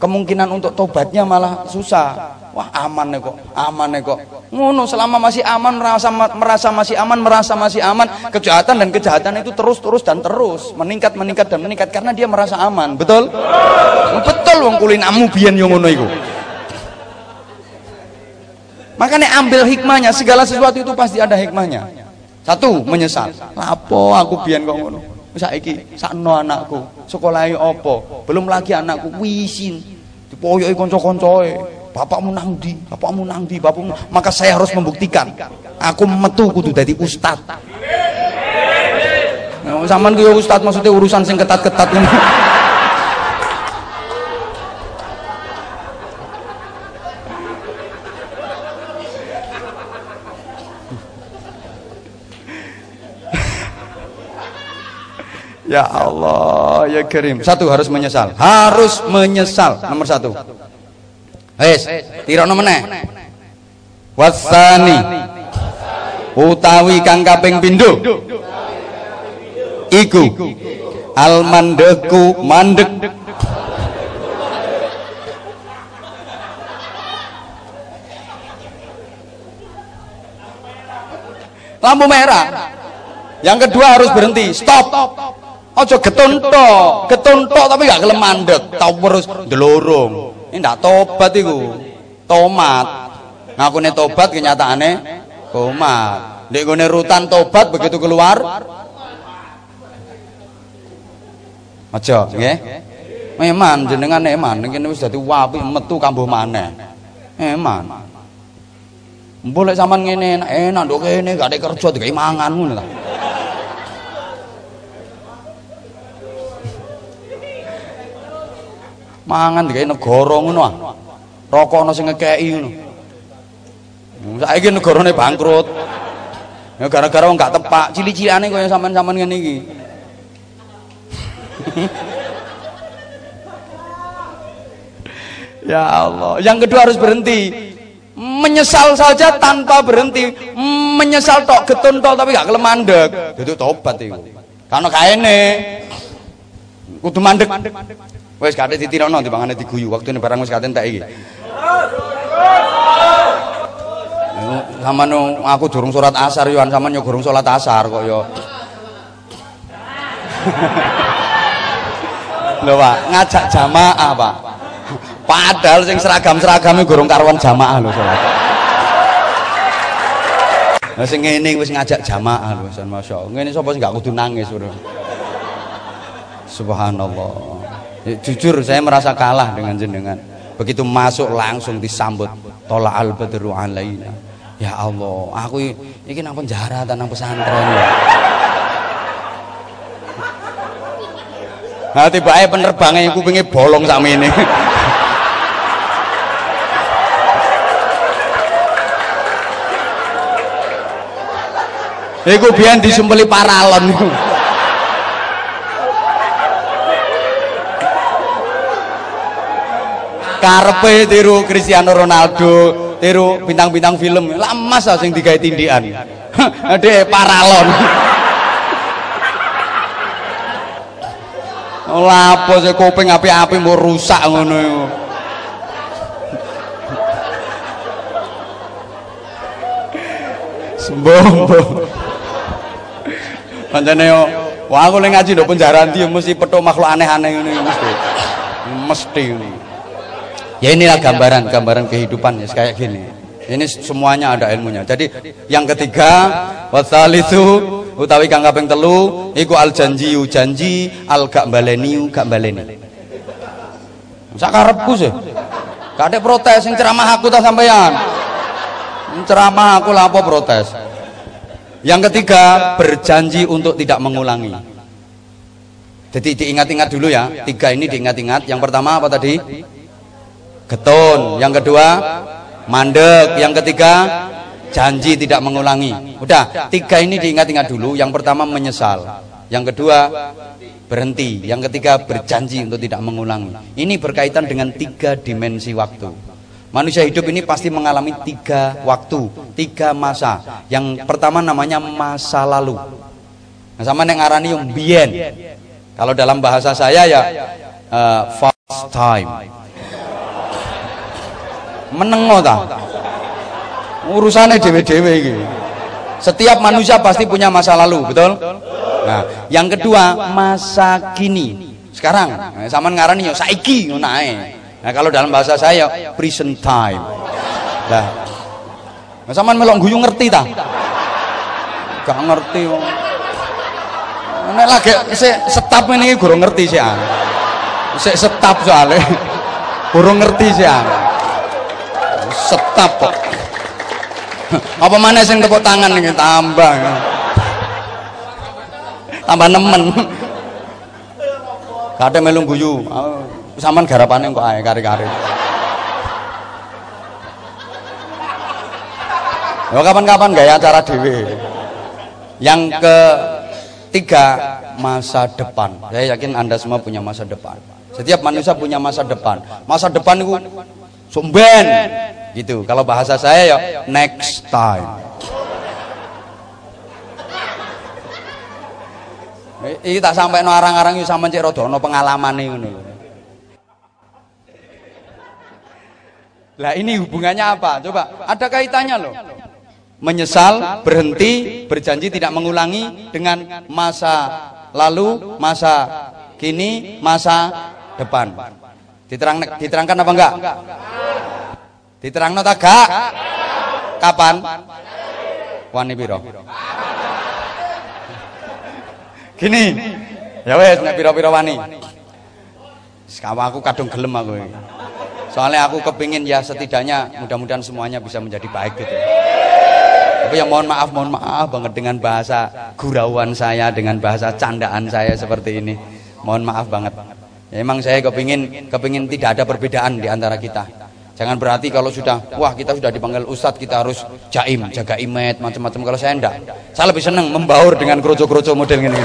kemungkinan untuk tobatnya malah susah. Wah aman nih kok, aman nih kok. Ngono selama masih aman merasa merasa masih aman merasa masih aman kejahatan dan kejahatan itu terus terus dan terus meningkat meningkat dan meningkat karena dia merasa aman. Betul? Betul wong kulinamu biyen yang ngono iku. Makanya ambil hikmahnya, segala sesuatu itu pasti ada hikmahnya. Satu menyesal. Lapo aku biyen kok ngono. Saiki sakno anakku, sekolahe apa? Belum lagi anakku wisin. Dipoyoki kanca-kancoe. Bapakmu nang ndi? Bapakmu nang ndi? Bapakmu. Maka saya harus membuktikan. Aku metu kudu dadi ustad. Nah, zaman ku ustad maksudnya urusan sing ketat-ketat ngono. Ya Allah, ya Karim. Satu harus menyesal. Harus menyesal. Nomor satu. Wes, tirono meneh. Wasani. Utawi kang kaping. Iku al mandeku mandek lampu merah yang kedua harus berhenti stop Aja getun tok, getun tok tapi gak gelem tau terus ndelorong. Ini ndak tobat iku. Tomat. Ngakune tobat kenyataane tomat. Ndek gone rutan tobat begitu keluar Aja, nggih. Meman jenengan eman, kene wis dadi wapi metu kambuh maneh. Eman. Mbok lek sampean ngene enak enak ndok kene gak kerja digawe mangan ngono ta. Mangan digawe negara ngono ah. Rokok ana sing ngekeki ngono. Hmm, saiki negarane bangkrut. Ya gara-gara wong gak tepak, cili-cilikane kaya sampean-sampean ngene iki. ya Allah. Yang kedua harus berhenti. Menyesal saja tanpa berhenti. Menyesal tok getun tok tapi gak kelem mandek. Itu tobat iku. Karena kaene kudu mandek. Wis kate ditirokno timbangane diguyu. Waktune barang wis kate entek iki. Sama aku durung surat asar yo sama yo durung salat asar kok yo. Lho Pak, ngajak jamaah Pak. Padahal sing seragam-seragame gurung karuan jamaah lho salat. Lah sing ngene wis ngajak jamaah lho, masyaallah. Ngene sapa sing gak kudu nangis, Bro. Subhanallah. Ya, jujur saya merasa kalah dengan jenengan. Begitu masuk langsung disambut tola al badru alaina. Ya Allah, aku iki nang penjara nang pesantren ya. Nah, tiba ae penerbangnya kupinge bolong sama ini. Iku biyen disumpeli paralon Karepe tiru Cristiano Ronaldo, tiru bintang-bintang film. Lama sah sing digawe tindikan. Dek paralon. Lapo sing kuping api-api mau rusak ngono iku. Sembong. Pancene yo, wah aku ning ngaji ndok penjara ndi mesti petuk makhluk aneh-aneh ngene mesti. Mesti ini. Ya inilah gambaran, gambaran kehidupan ya kayak gini. Ini semuanya ada ilmunya. Jadi yang ketiga, wasalisu utawi kang kaping telu iku al janji janji al gak baleni gak baleni. Sakarepku sih. Gak ada protes sing ceramah aku ta sampean. Ceramah aku lah apa protes. Yang ketiga, berjanji untuk tidak mengulangi. Jadi diingat-ingat dulu ya. Tiga ini diingat-ingat. Yang pertama apa tadi? Getun. Yang kedua, mandek. Yang ketiga, janji tidak mengulangi. Udah, tiga ini diingat-ingat dulu. Yang pertama menyesal. Yang kedua, berhenti. Yang ketiga, berjanji untuk tidak mengulangi. Ini berkaitan dengan tiga dimensi waktu. Manusia hidup ini pasti mengalami tiga waktu, tiga masa. Yang pertama namanya masa lalu. Nah, sama yang ngarani yang bien. Kalau dalam bahasa saya ya uh, fast time. Menengo ta. Urusannya dewe-dewe gitu. Setiap manusia pasti punya masa lalu, betul? Nah, yang kedua masa kini. Sekarang, nah, sama ngarani yo saiki ngono Nah kalau dalam bahasa saya prison time. Nah, sampean melok guyu ngerti ta? Gak ngerti wong. Nek lagi se setap ini gurung ngerti sih an. Se setap soalnya gurung ngerti sih an. Setap kok. Apa mana sing tepuk tangan ini tambah. Tambah nemen. Kadang melung guyu saman garapane kok ae kari-kari. Ya kapan-kapan gaya acara dewi. Yang ketiga masa depan. Saya yakin Anda semua punya masa depan. Setiap manusia punya masa depan. Masa depan itu sumben gitu. Kalau bahasa saya ya next time. Iki tak sampai no arang-arang yo sampean cek rada ana pengalamane ngono Lah ini hubungannya apa? Coba, ada kaitannya loh. Menyesal, berhenti, berjanji tidak mengulangi dengan masa lalu, masa kini, masa depan. Diterang, diterangkan apa enggak? Diterang tak gak? Kapan? Wani biro. Gini, ya wes nek piro-piro wani. Sekawa aku kadung gelem aku. Soalnya aku kepingin ya setidaknya mudah-mudahan semuanya bisa menjadi baik gitu. Tapi yang mohon maaf, mohon maaf banget dengan bahasa gurauan saya, dengan bahasa candaan saya seperti ini. Mohon maaf banget. Ya, emang saya kepingin, kepingin tidak ada perbedaan di antara kita. Jangan berarti kalau sudah wah kita sudah dipanggil ustadz kita harus jaim, jaga imet, macam-macam. Kalau saya enggak, saya lebih senang membaur dengan kroco-kroco model ini.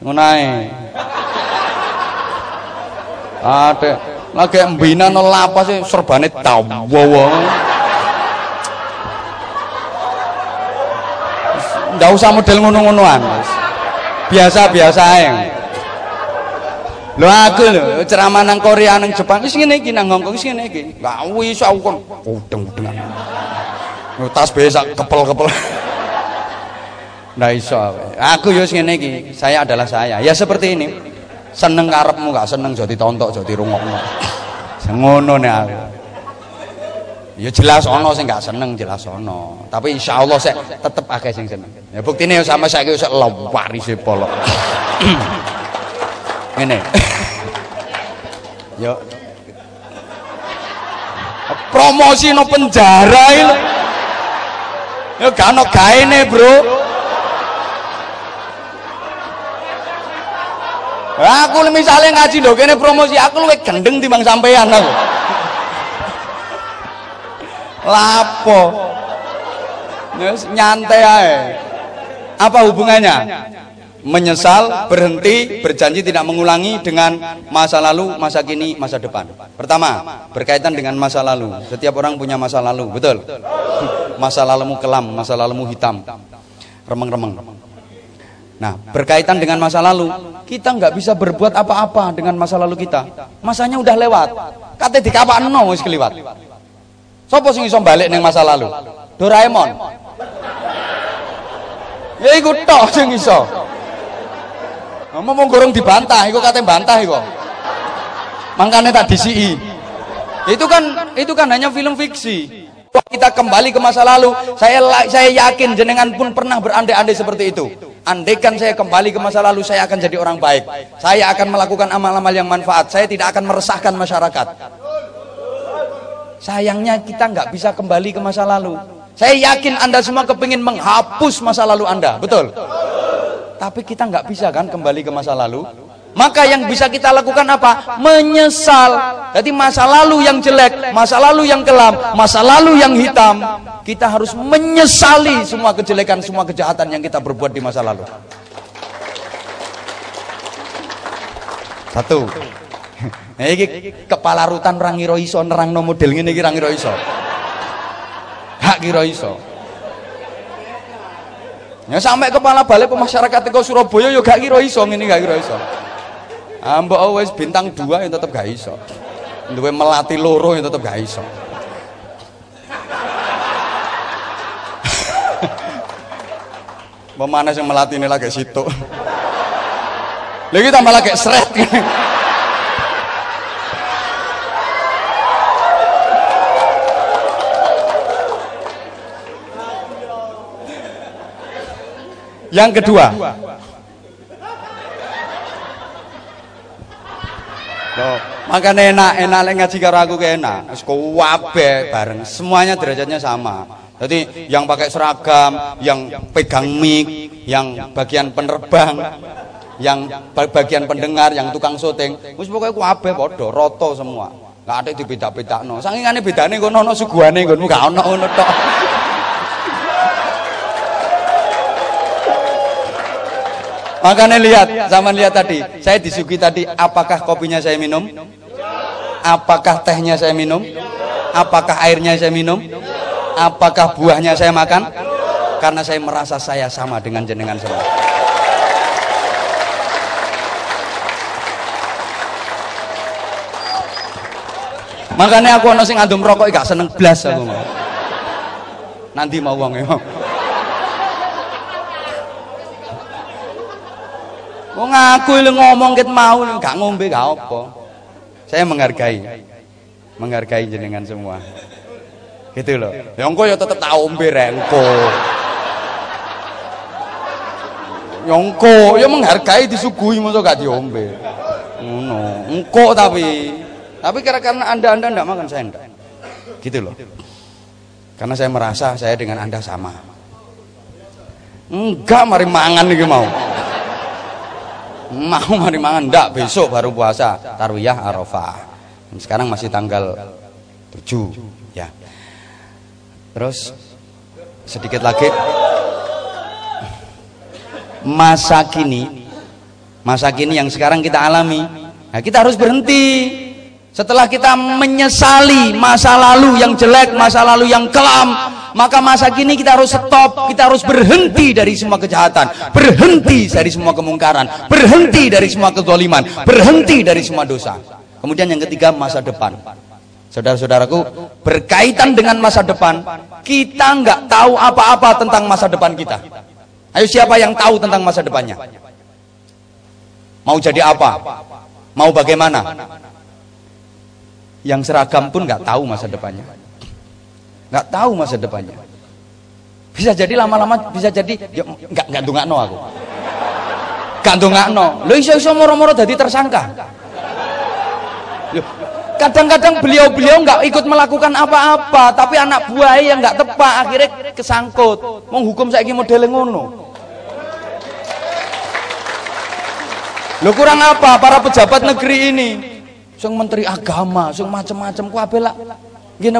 Ngunai. Ada lagi mbina no lapas sih serbane tawawa. Nggak usah model ngono-ngonoan. Biasa-biasa aja. Lho aku lho ceramah nang Korea nang Jepang wis ngene iki nang Hongkong wis ngene iki. Lah wis aku kon udeng-udeng. Tas besak kepel-kepel. Ndak iso. Aku yo wis ngene iki. Saya adalah saya. Ya seperti ini. Seneng karepmu gak seneng jadi ditontok, jadi dirungokno. Ngono nek aku. Ya jelas ono sing gak seneng, jelas ono. Tapi insyaallah saya tetep akeh sing seneng. Ya buktine sampe saiki wis lewarise polok. Ngene. Yo. Promosi no penjara ini. Yo gak ono gaene, Bro. Aku misalnya ngaji lho kene promosi aku luwih gendeng timbang sampean aku. Lapo. Nyantai ae. Apa hubungannya? Menyesal, berhenti, berjanji tidak mengulangi dengan masa lalu, masa kini, masa depan. Pertama, berkaitan dengan masa lalu. Setiap orang punya masa lalu, betul? Masa lalumu kelam, masa lalumu hitam, remeng-remeng. Nah, berkaitan dengan masa lalu, kita nggak bisa berbuat apa-apa dengan masa lalu kita. Masanya udah lewat. Kata di kapan no wis keliwat. Sopo sing iso balik ning masa lalu? Doraemon. Ya iku tok sing iso. Ngomong gorong dibantah, iku kate bantah iku. Makanya tak disi. Itu kan itu kan hanya film fiksi. Kita kembali ke masa lalu, saya saya yakin jenengan pun pernah berandai-andai seperti itu. Andaikan saya kembali ke masa lalu, saya akan jadi orang baik. Saya akan melakukan amal-amal yang manfaat. Saya tidak akan meresahkan masyarakat. Sayangnya kita nggak bisa kembali ke masa lalu. Saya yakin Anda semua kepingin menghapus masa lalu Anda, betul? Tapi kita nggak bisa kan kembali ke masa lalu. Maka yang bisa kita lakukan apa? Menyesal. Jadi masa lalu yang jelek, masa lalu yang kelam, masa lalu yang hitam, kita harus menyesali semua kejelekan, semua kejahatan yang kita berbuat di masa lalu. Satu. Nah, ini kepala rutan orang ngira iso nerangno model ngene iki ra ngira iso. Hak kira iso. Ya sampai kepala balik pemasyarakatan kau Surabaya yo gak kira iso ngene gak kira iso. Ambok ah, wis bintang dua yang tetep gak iso. Duwe melati loro yang tetep gak iso. Pemanas yang melati ini lagi situ. Lagi tambah lagi seret. Yang kedua, Loh, makanya enak, enak lek ngaji karo aku ke enak. Wis kabeh bareng, semuanya derajatnya sama. Jadi yang pakai seragam, yang pegang mic, yang bagian penerbang, yang bagian pendengar, yang tukang syuting, wis pokoke kabeh padha, rata semua. Enggak ada dibeda-bedakno. Sangingane bedane kono ana suguhane nggonmu gak ono ngono tok. Makanya lihat, zaman lihat tadi, saya disuguhi tadi, apakah kopinya saya minum? Apakah tehnya saya minum? Apakah airnya saya minum? Apakah buahnya saya makan? Karena saya merasa saya sama dengan jenengan semua. Makanya aku ono sing adum rokok gak seneng blas aku mau. Nanti mau uangnya mau. Wong aku lu ngomong ket mau gak ngombe gak apa. Saya menghargai. Menghargai jenengan semua. Gitu loh. Ya engko ya tetep tak ombe rek engko. Ya engko ya menghargai disuguhi masa gak diombe. Ngono. Engko tapi tapi karena Anda Anda ndak makan saya ndak. Gitu loh. Karena saya merasa saya dengan Anda sama. Enggak mari mangan iki mau. Mau mari mangan ndak besok baru puasa tarwiyah Arafah. Sekarang masih tanggal 7 ya. Terus sedikit lagi masa kini masa kini yang sekarang kita alami nah kita harus berhenti setelah kita menyesali masa lalu yang jelek masa lalu yang kelam maka masa kini kita harus stop kita harus berhenti dari semua kejahatan berhenti dari semua kemungkaran berhenti dari semua kezaliman berhenti dari semua dosa kemudian yang ketiga masa depan Saudara-saudaraku, berkaitan dengan masa depan, kita nggak tahu apa-apa tentang masa depan kita. Ayo siapa yang tahu tentang masa depannya? Mau jadi apa? Mau bagaimana? Yang seragam pun nggak tahu masa depannya. Nggak tahu masa depannya. Bisa jadi lama-lama bisa jadi ya, nggak nggak no aku. Gak no. Lo iso iso moro-moro jadi tersangka kadang-kadang beliau-beliau nggak ikut melakukan apa-apa tapi anak buah yang nggak tepat akhirnya kesangkut menghukum saya model ngono lo kurang apa para pejabat negeri ini sing menteri agama sing macam-macam ku abela gini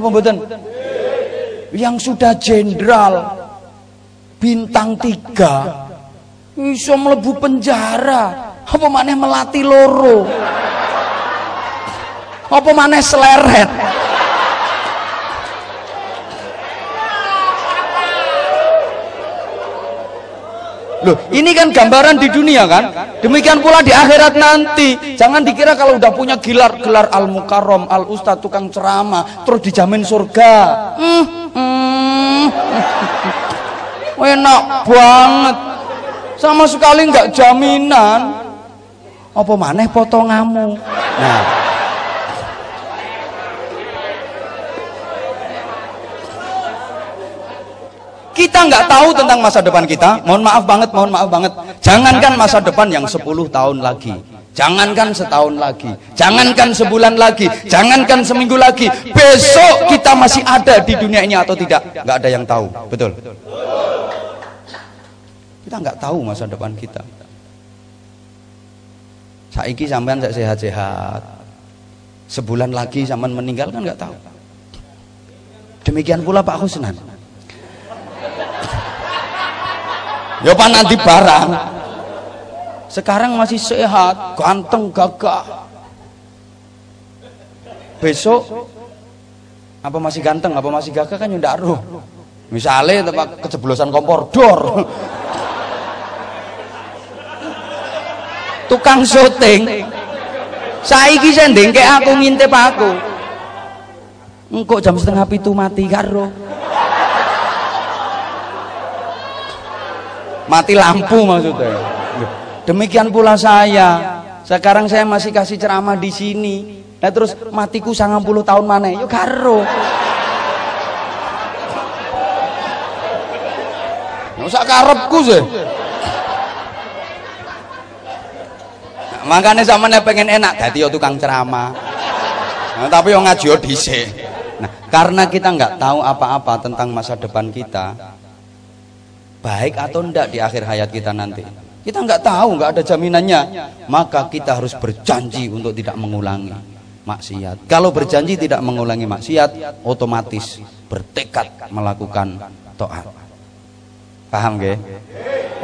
yang sudah jenderal bintang tiga iso melebu penjara. Apa mana melatih loro? Apa maneh seleret Loh, ini kan gambaran di dunia kan? Demikian pula di akhirat nanti. Jangan dikira kalau udah punya gelar gelar al mukarrom, al ustad, tukang ceramah, terus dijamin surga. Hmm, hmm. Enak banget. Sama sekali nggak jaminan. Apa maneh potongamu? Nah, kita nggak tahu tentang masa depan kita. Mohon maaf banget mohon maaf banget. Jangankan masa depan yang 10 tahun lagi. Jangankan setahun lagi. Jangankan sebulan lagi. Jangankan seminggu lagi. Besok kita masih ada di dunia ini atau tidak nggak ada yang tahu. Betul? Kita nggak tahu masa depan kita. Saiki sampean saya sehat-sehat. Sebulan lagi sampean meninggal kan nggak tahu. Demikian pula Pak Husnan ya pak nanti barang. Sekarang masih sehat ganteng gagah. Besok apa masih ganteng apa masih gagah kan ndak roh. Misalnya tempat kejeblosan kompor dor. Tukang syuting. Saiki sending kayak aku ngintip aku. Engkau jam setengah pitu mati karo mati lampu maksudnya. Demikian pula saya. Sekarang saya masih kasih ceramah di sini. Nah terus matiku sangat puluh tahun mana yuk karo. Nggak usah karepku sih. Makanya sama pengen enak. Jadi yo tukang ceramah. Nah, tapi yang ngaji yo nah karena kita nggak tahu apa-apa tentang masa depan kita baik atau enggak di akhir hayat kita nanti. Kita nggak tahu nggak ada jaminannya. Maka kita harus berjanji untuk tidak mengulangi maksiat. Kalau berjanji tidak mengulangi maksiat otomatis bertekad melakukan taat paham gak?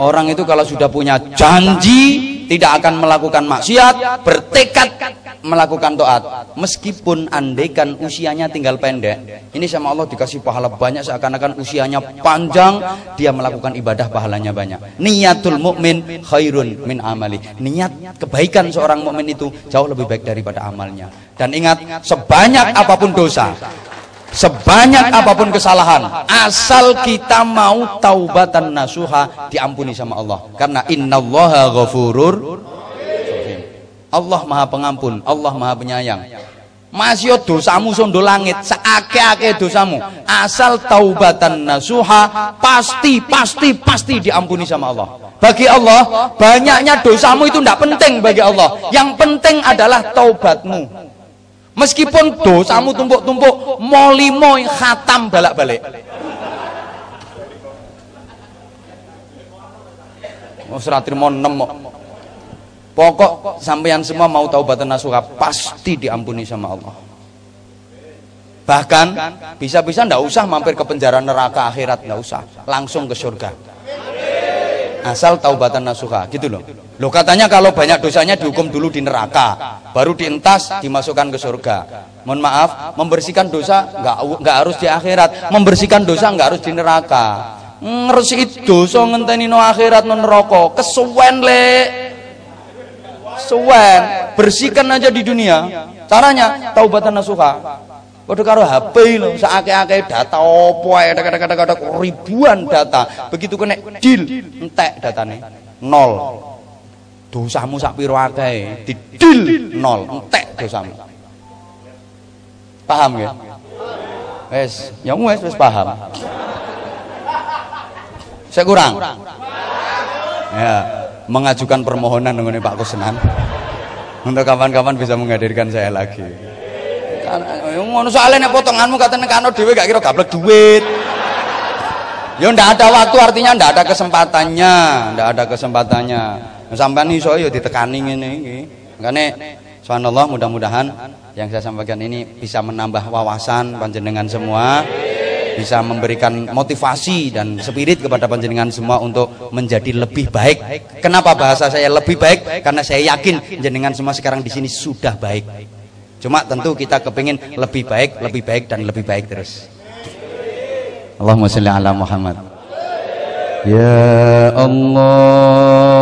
orang itu kalau sudah punya janji tidak akan melakukan maksiat bertekad melakukan taat. Meskipun andaikan usianya tinggal pendek ini sama Allah dikasih pahala banyak seakan-akan usianya panjang dia melakukan ibadah pahalanya banyak. Niatul mukmin khairun min amali. Niat kebaikan seorang mukmin itu jauh lebih baik daripada amalnya. Dan ingat sebanyak apa pun dosa sebanyak apa pun kesalahan. asal kita mau taubatan nasuha diampuni sama Allah. Karena innallaha ghafurur Allah maha pengampun Allah maha penyayang. Masih dosamu sondo langit seake-ake dosamu. Asal taubatan nasuha pasti pasti pasti diampuni sama Allah. Bagi Allah banyaknya dosamu itu tidak penting bagi Allah. Yang penting adalah taubatmu meskipun dosamu tumpuk-tumpuk molimoy khatam balak-balik oh seratir mon Pokok sampean semua mau taubatan nasuha pasti diampuni sama Allah. Bahkan bisa-bisa ndak usah mampir ke penjara neraka akhirat ndak usah, langsung ke surga. Asal taubatan nasuha, gitu loh. Loh katanya kalau banyak dosanya dihukum dulu di neraka, baru dientas dimasukkan ke surga. Mohon maaf, membersihkan dosa nggak nggak harus di akhirat, membersihkan dosa nggak harus di neraka. Ngresiki dosa ngenteni no akhirat no neraka, kesuwen le. Suwen, bersihkan aja di dunia. Caranya taubatan nasuha. Padha karo HP lho, sakake-ake data opo ae ribuan data. Begitu kena deal entek datane. Nol. Dosamu sak piro akeh, didil nol, entek dosamu. Paham ya? Wes, ya wes wes paham. Saya kurang. Ya, mengajukan permohonan dengan Pak Kusnan untuk kapan-kapan bisa menghadirkan saya lagi. Ngono soalnya nek potonganmu katanya kano dhewe gak kira gablek duit. Ya ndak ada waktu artinya ndak ada kesempatannya, ndak ada kesempatannya. Sampai iso ya ditekani ngene iki. Makane subhanallah mudah-mudahan yang saya sampaikan ini bisa menambah wawasan panjenengan semua bisa memberikan motivasi dan spirit kepada panjenengan semua untuk menjadi lebih baik. Kenapa bahasa saya lebih baik? Karena saya yakin jenengan semua sekarang di sini sudah baik. Cuma tentu kita kepingin lebih baik, lebih baik dan lebih baik terus. Allahumma sholli ala Muhammad. Ya Allah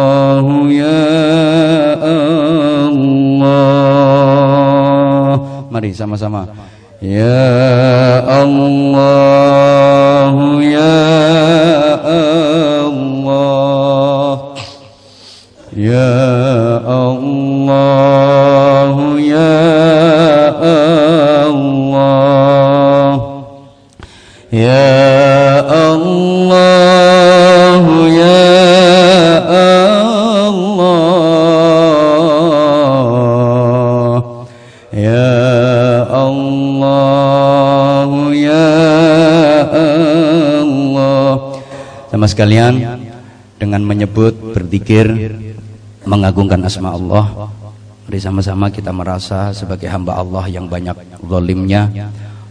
Mari sama-sama. Ya Allah ya Allah. Ya Allah ya Allah. Ya Allah sekalian dengan menyebut berzikir mengagungkan asma Allah. Mari sama-sama kita merasa sebagai hamba Allah yang banyak zalimnya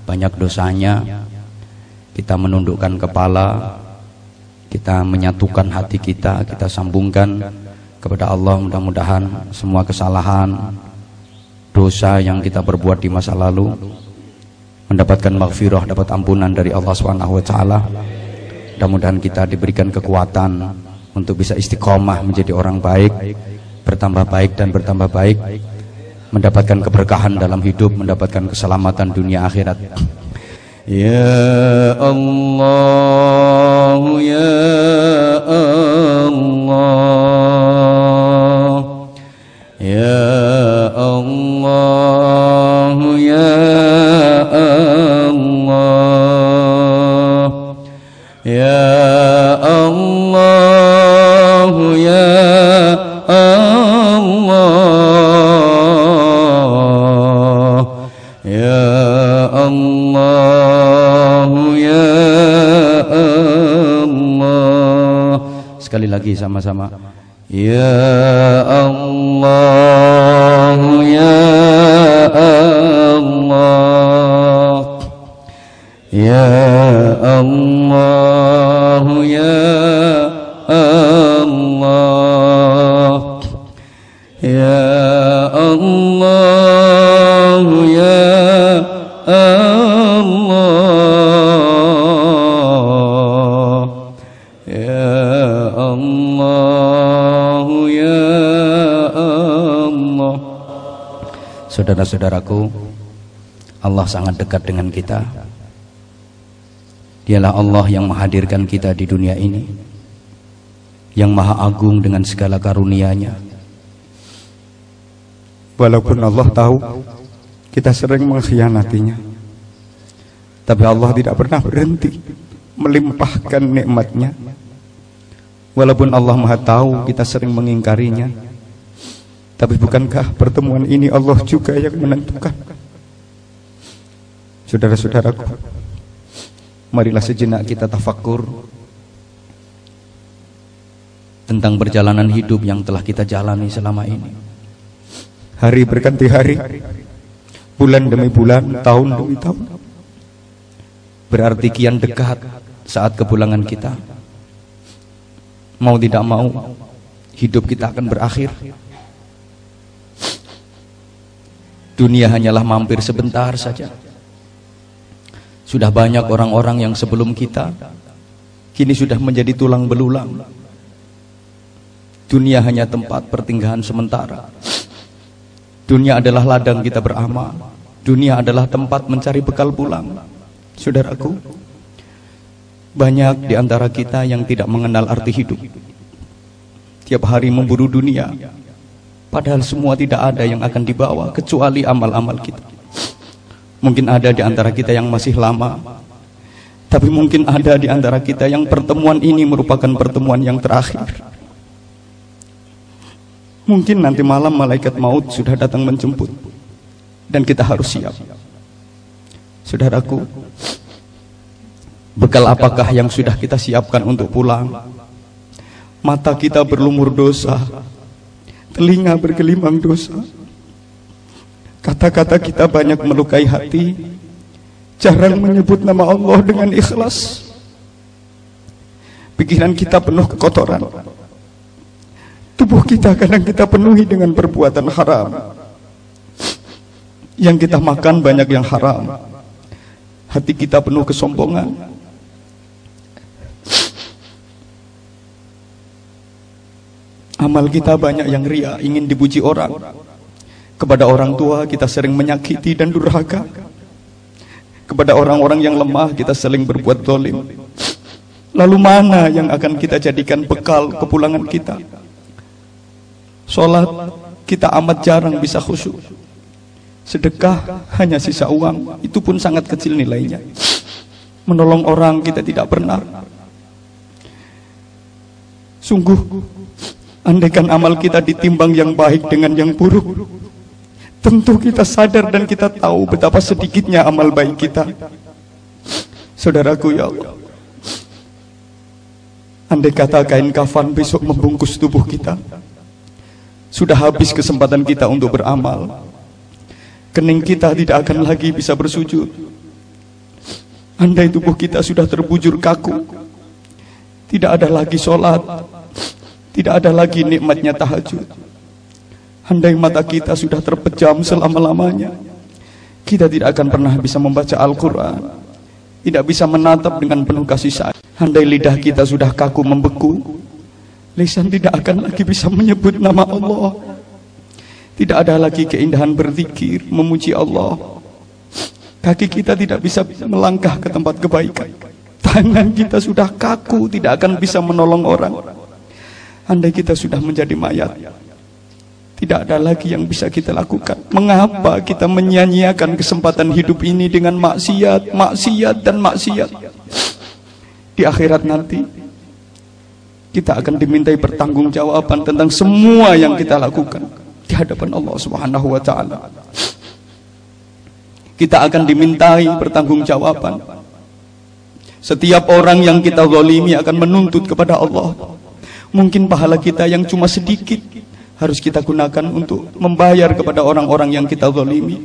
banyak dosanya. Kita menundukkan kepala kita menyatukan hati kita kita sambungkan kepada Allah. Mudah-mudahan semua kesalahan dosa yang kita perbuat di masa lalu mendapatkan maghfirah dapat ampunan dari Allah Subhanahu wa taala mudah-mudahan kita diberikan kekuatan untuk bisa istiqomah menjadi orang baik bertambah baik dan bertambah baik mendapatkan keberkahan dalam hidup mendapatkan keselamatan dunia akhirat. Ya Allah Ya Allah. Ya Allah Ya Allah يا الله يا Allah, Ya Allah, Ya Allah. sekali lagi sama-sama ya Allah ya Allah ya Allah. الله يا الله يا الله يا Saudara-saudaraku, Allah sangat dekat dengan kita. Dialah Allah yang menghadirkan kita di dunia ini Yang maha agung dengan segala karunia-Nya Walaupun Allah tahu Kita sering mengkhianatinya. Tapi Allah tidak pernah berhenti melimpahkan nikmatnya. Walaupun Allah Maha tahu kita sering mengingkarinya. Tapi bukankah pertemuan ini Allah juga yang menentukan? Saudara-saudaraku, marilah sejenak kita tafakur tentang perjalanan hidup yang telah kita jalani selama ini. Hari berganti hari, bulan demi bulan, tahun demi tahun. Berarti kian dekat saat kepulangan kita. Mau tidak mau, hidup kita akan berakhir. Dunia hanyalah mampir sebentar saja. Sudah banyak orang-orang yang sebelum kita kini sudah menjadi tulang belulang. Dunia hanya tempat pertinggahan sementara. Dunia adalah ladang kita beramal. Dunia adalah tempat mencari bekal pulang. Saudaraku, banyak di antara kita yang tidak mengenal arti hidup. Tiap hari memburu dunia, Padahal semua tidak ada yang akan dibawa kecuali amal-amal kita. Mungkin ada di antara kita yang masih lama. Tapi mungkin ada di antara kita yang pertemuan ini merupakan pertemuan yang terakhir. Mungkin nanti malam malaikat maut sudah datang menjemput. Dan kita harus siap. Saudaraku, bekal apakah yang sudah kita siapkan untuk pulang? Mata kita berlumur dosa, telinga bergelimang dosa. Kata-kata kita banyak melukai hati, jarang menyebut nama Allah dengan ikhlas. Pikiran kita penuh kekotoran. Tubuh kita kadang kita penuhi dengan perbuatan haram. Yang kita makan banyak yang haram. Hati kita penuh kesombongan. Amal kita banyak yang ria, ingin dipuji orang. Kepada orang tua kita sering menyakiti dan durhaka. Kepada orang-orang yang lemah kita sering berbuat dolim. Lalu mana yang akan kita jadikan bekal kepulangan kita? Sholat kita amat jarang bisa khusyuk. Sedekah hanya sisa uang, itu pun sangat kecil nilainya. Menolong orang kita tidak pernah. Sungguh Andaikan amal kita ditimbang yang baik dengan yang buruk, tentu kita sadar dan kita tahu betapa sedikitnya amal baik kita. Saudaraku ya Allah, andai kata kain kafan besok membungkus tubuh kita, sudah habis kesempatan kita untuk beramal. Kening kita tidak akan lagi bisa bersujud. Andai tubuh kita sudah terbujur kaku, tidak ada lagi sholat, tidak ada lagi nikmatnya tahajud. Andai mata kita sudah terpejam selama-lamanya, kita tidak akan pernah bisa membaca Al-Quran. Tidak bisa menatap dengan penuh kasih sayang. Andai lidah kita sudah kaku membeku, lisan tidak akan lagi bisa menyebut nama Allah. Tidak ada lagi keindahan berzikir, memuji Allah. Kaki kita tidak bisa melangkah ke tempat kebaikan. Tangan kita sudah kaku, tidak akan bisa menolong orang. Andai kita sudah menjadi mayat Tidak ada lagi yang bisa kita lakukan. Mengapa kita menyanyiakan kesempatan hidup ini Dengan maksiat, maksiat dan maksiat? Di akhirat nanti Kita akan dimintai pertanggungjawaban Tentang semua yang kita lakukan Di hadapan Allah subhanahu wa ta'ala. Kita akan dimintai pertanggungjawaban Setiap orang yang kita zalimi akan menuntut kepada Allah. Mungkin pahala kita yang cuma sedikit harus kita gunakan untuk membayar kepada orang-orang yang kita zalimi.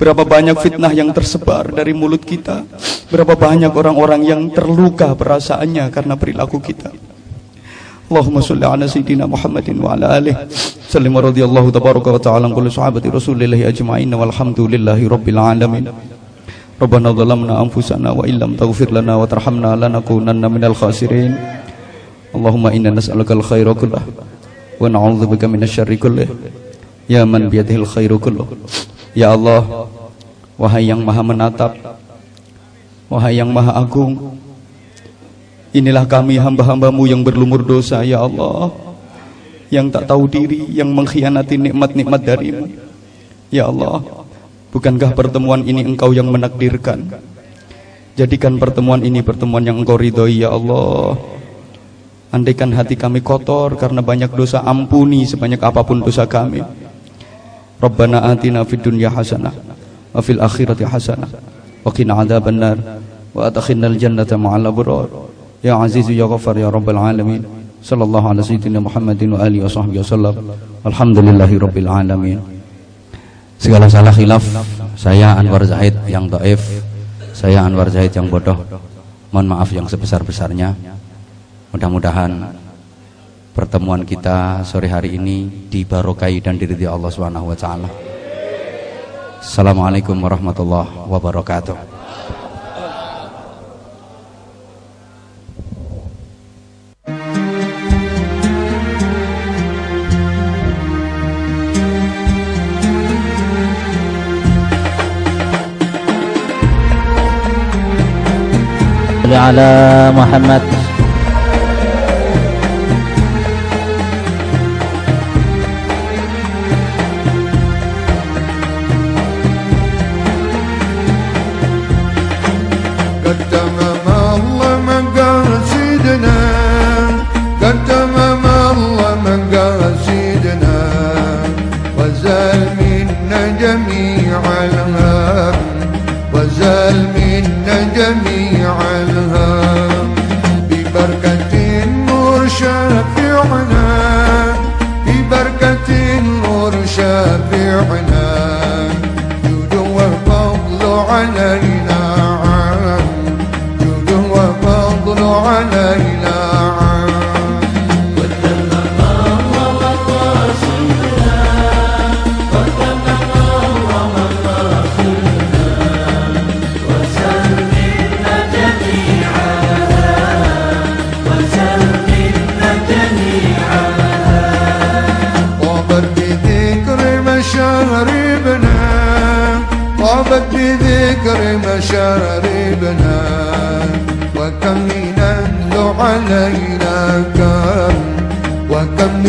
Berapa banyak fitnah yang tersebar dari mulut kita. Berapa banyak orang-orang yang terluka perasaannya karena perilaku kita. Allahumma salli ala sayyidina Muhammadin wa ala alihi sallim radhiyallahu tabaraka wa ta'ala an kulli sahabati rasulillahi ajma'in walhamdulillahi rabbil alamin. Rabbana dhalamna anfusana wa illam taghfir lana wa tarhamna lanakunanna minal khasirin. Allahumma inna nas'aluka al-khaira kullah wa na'udzubika minasyarri kullih ya man biyadihil khairu kulluh ya Allah wahai yang maha menatap wahai yang maha agung inilah kami hamba-hambamu yang berlumur dosa ya Allah. Yang tak tahu diri yang mengkhianati nikmat-nikmat darimu. Ya Allah Bukankah pertemuan ini engkau yang menakdirkan? Jadikan pertemuan ini pertemuan yang engkau ridhoi ya Allah Andaikan hati kami kotor karena banyak dosa ampuni sebanyak apa pun dosa kami. Rabbana atina fid dunya hasanah wa fil akhirati hasanah wa qina adzabannar wa adkhilnal jannata ma'al abrar. Ya azizu ya ghafar ya rabbal alamin. Sallallahu ala sayyidina Muhammadin wa alihi wa sahbihi wasallam alhamdulillahi rabbil alamin. Segala salah khilaf saya Anwar Zahid yang dhaif, saya Anwar Zahid yang bodoh. Mohon maaf yang sebesar-besarnya. Mudah-mudahan pertemuan kita sore hari ini dibarokai dan diridhi Allah Subhanahu wa taala. Assalamualaikum warahmatullahi wabarakatuh. على محمد وعديناك وكم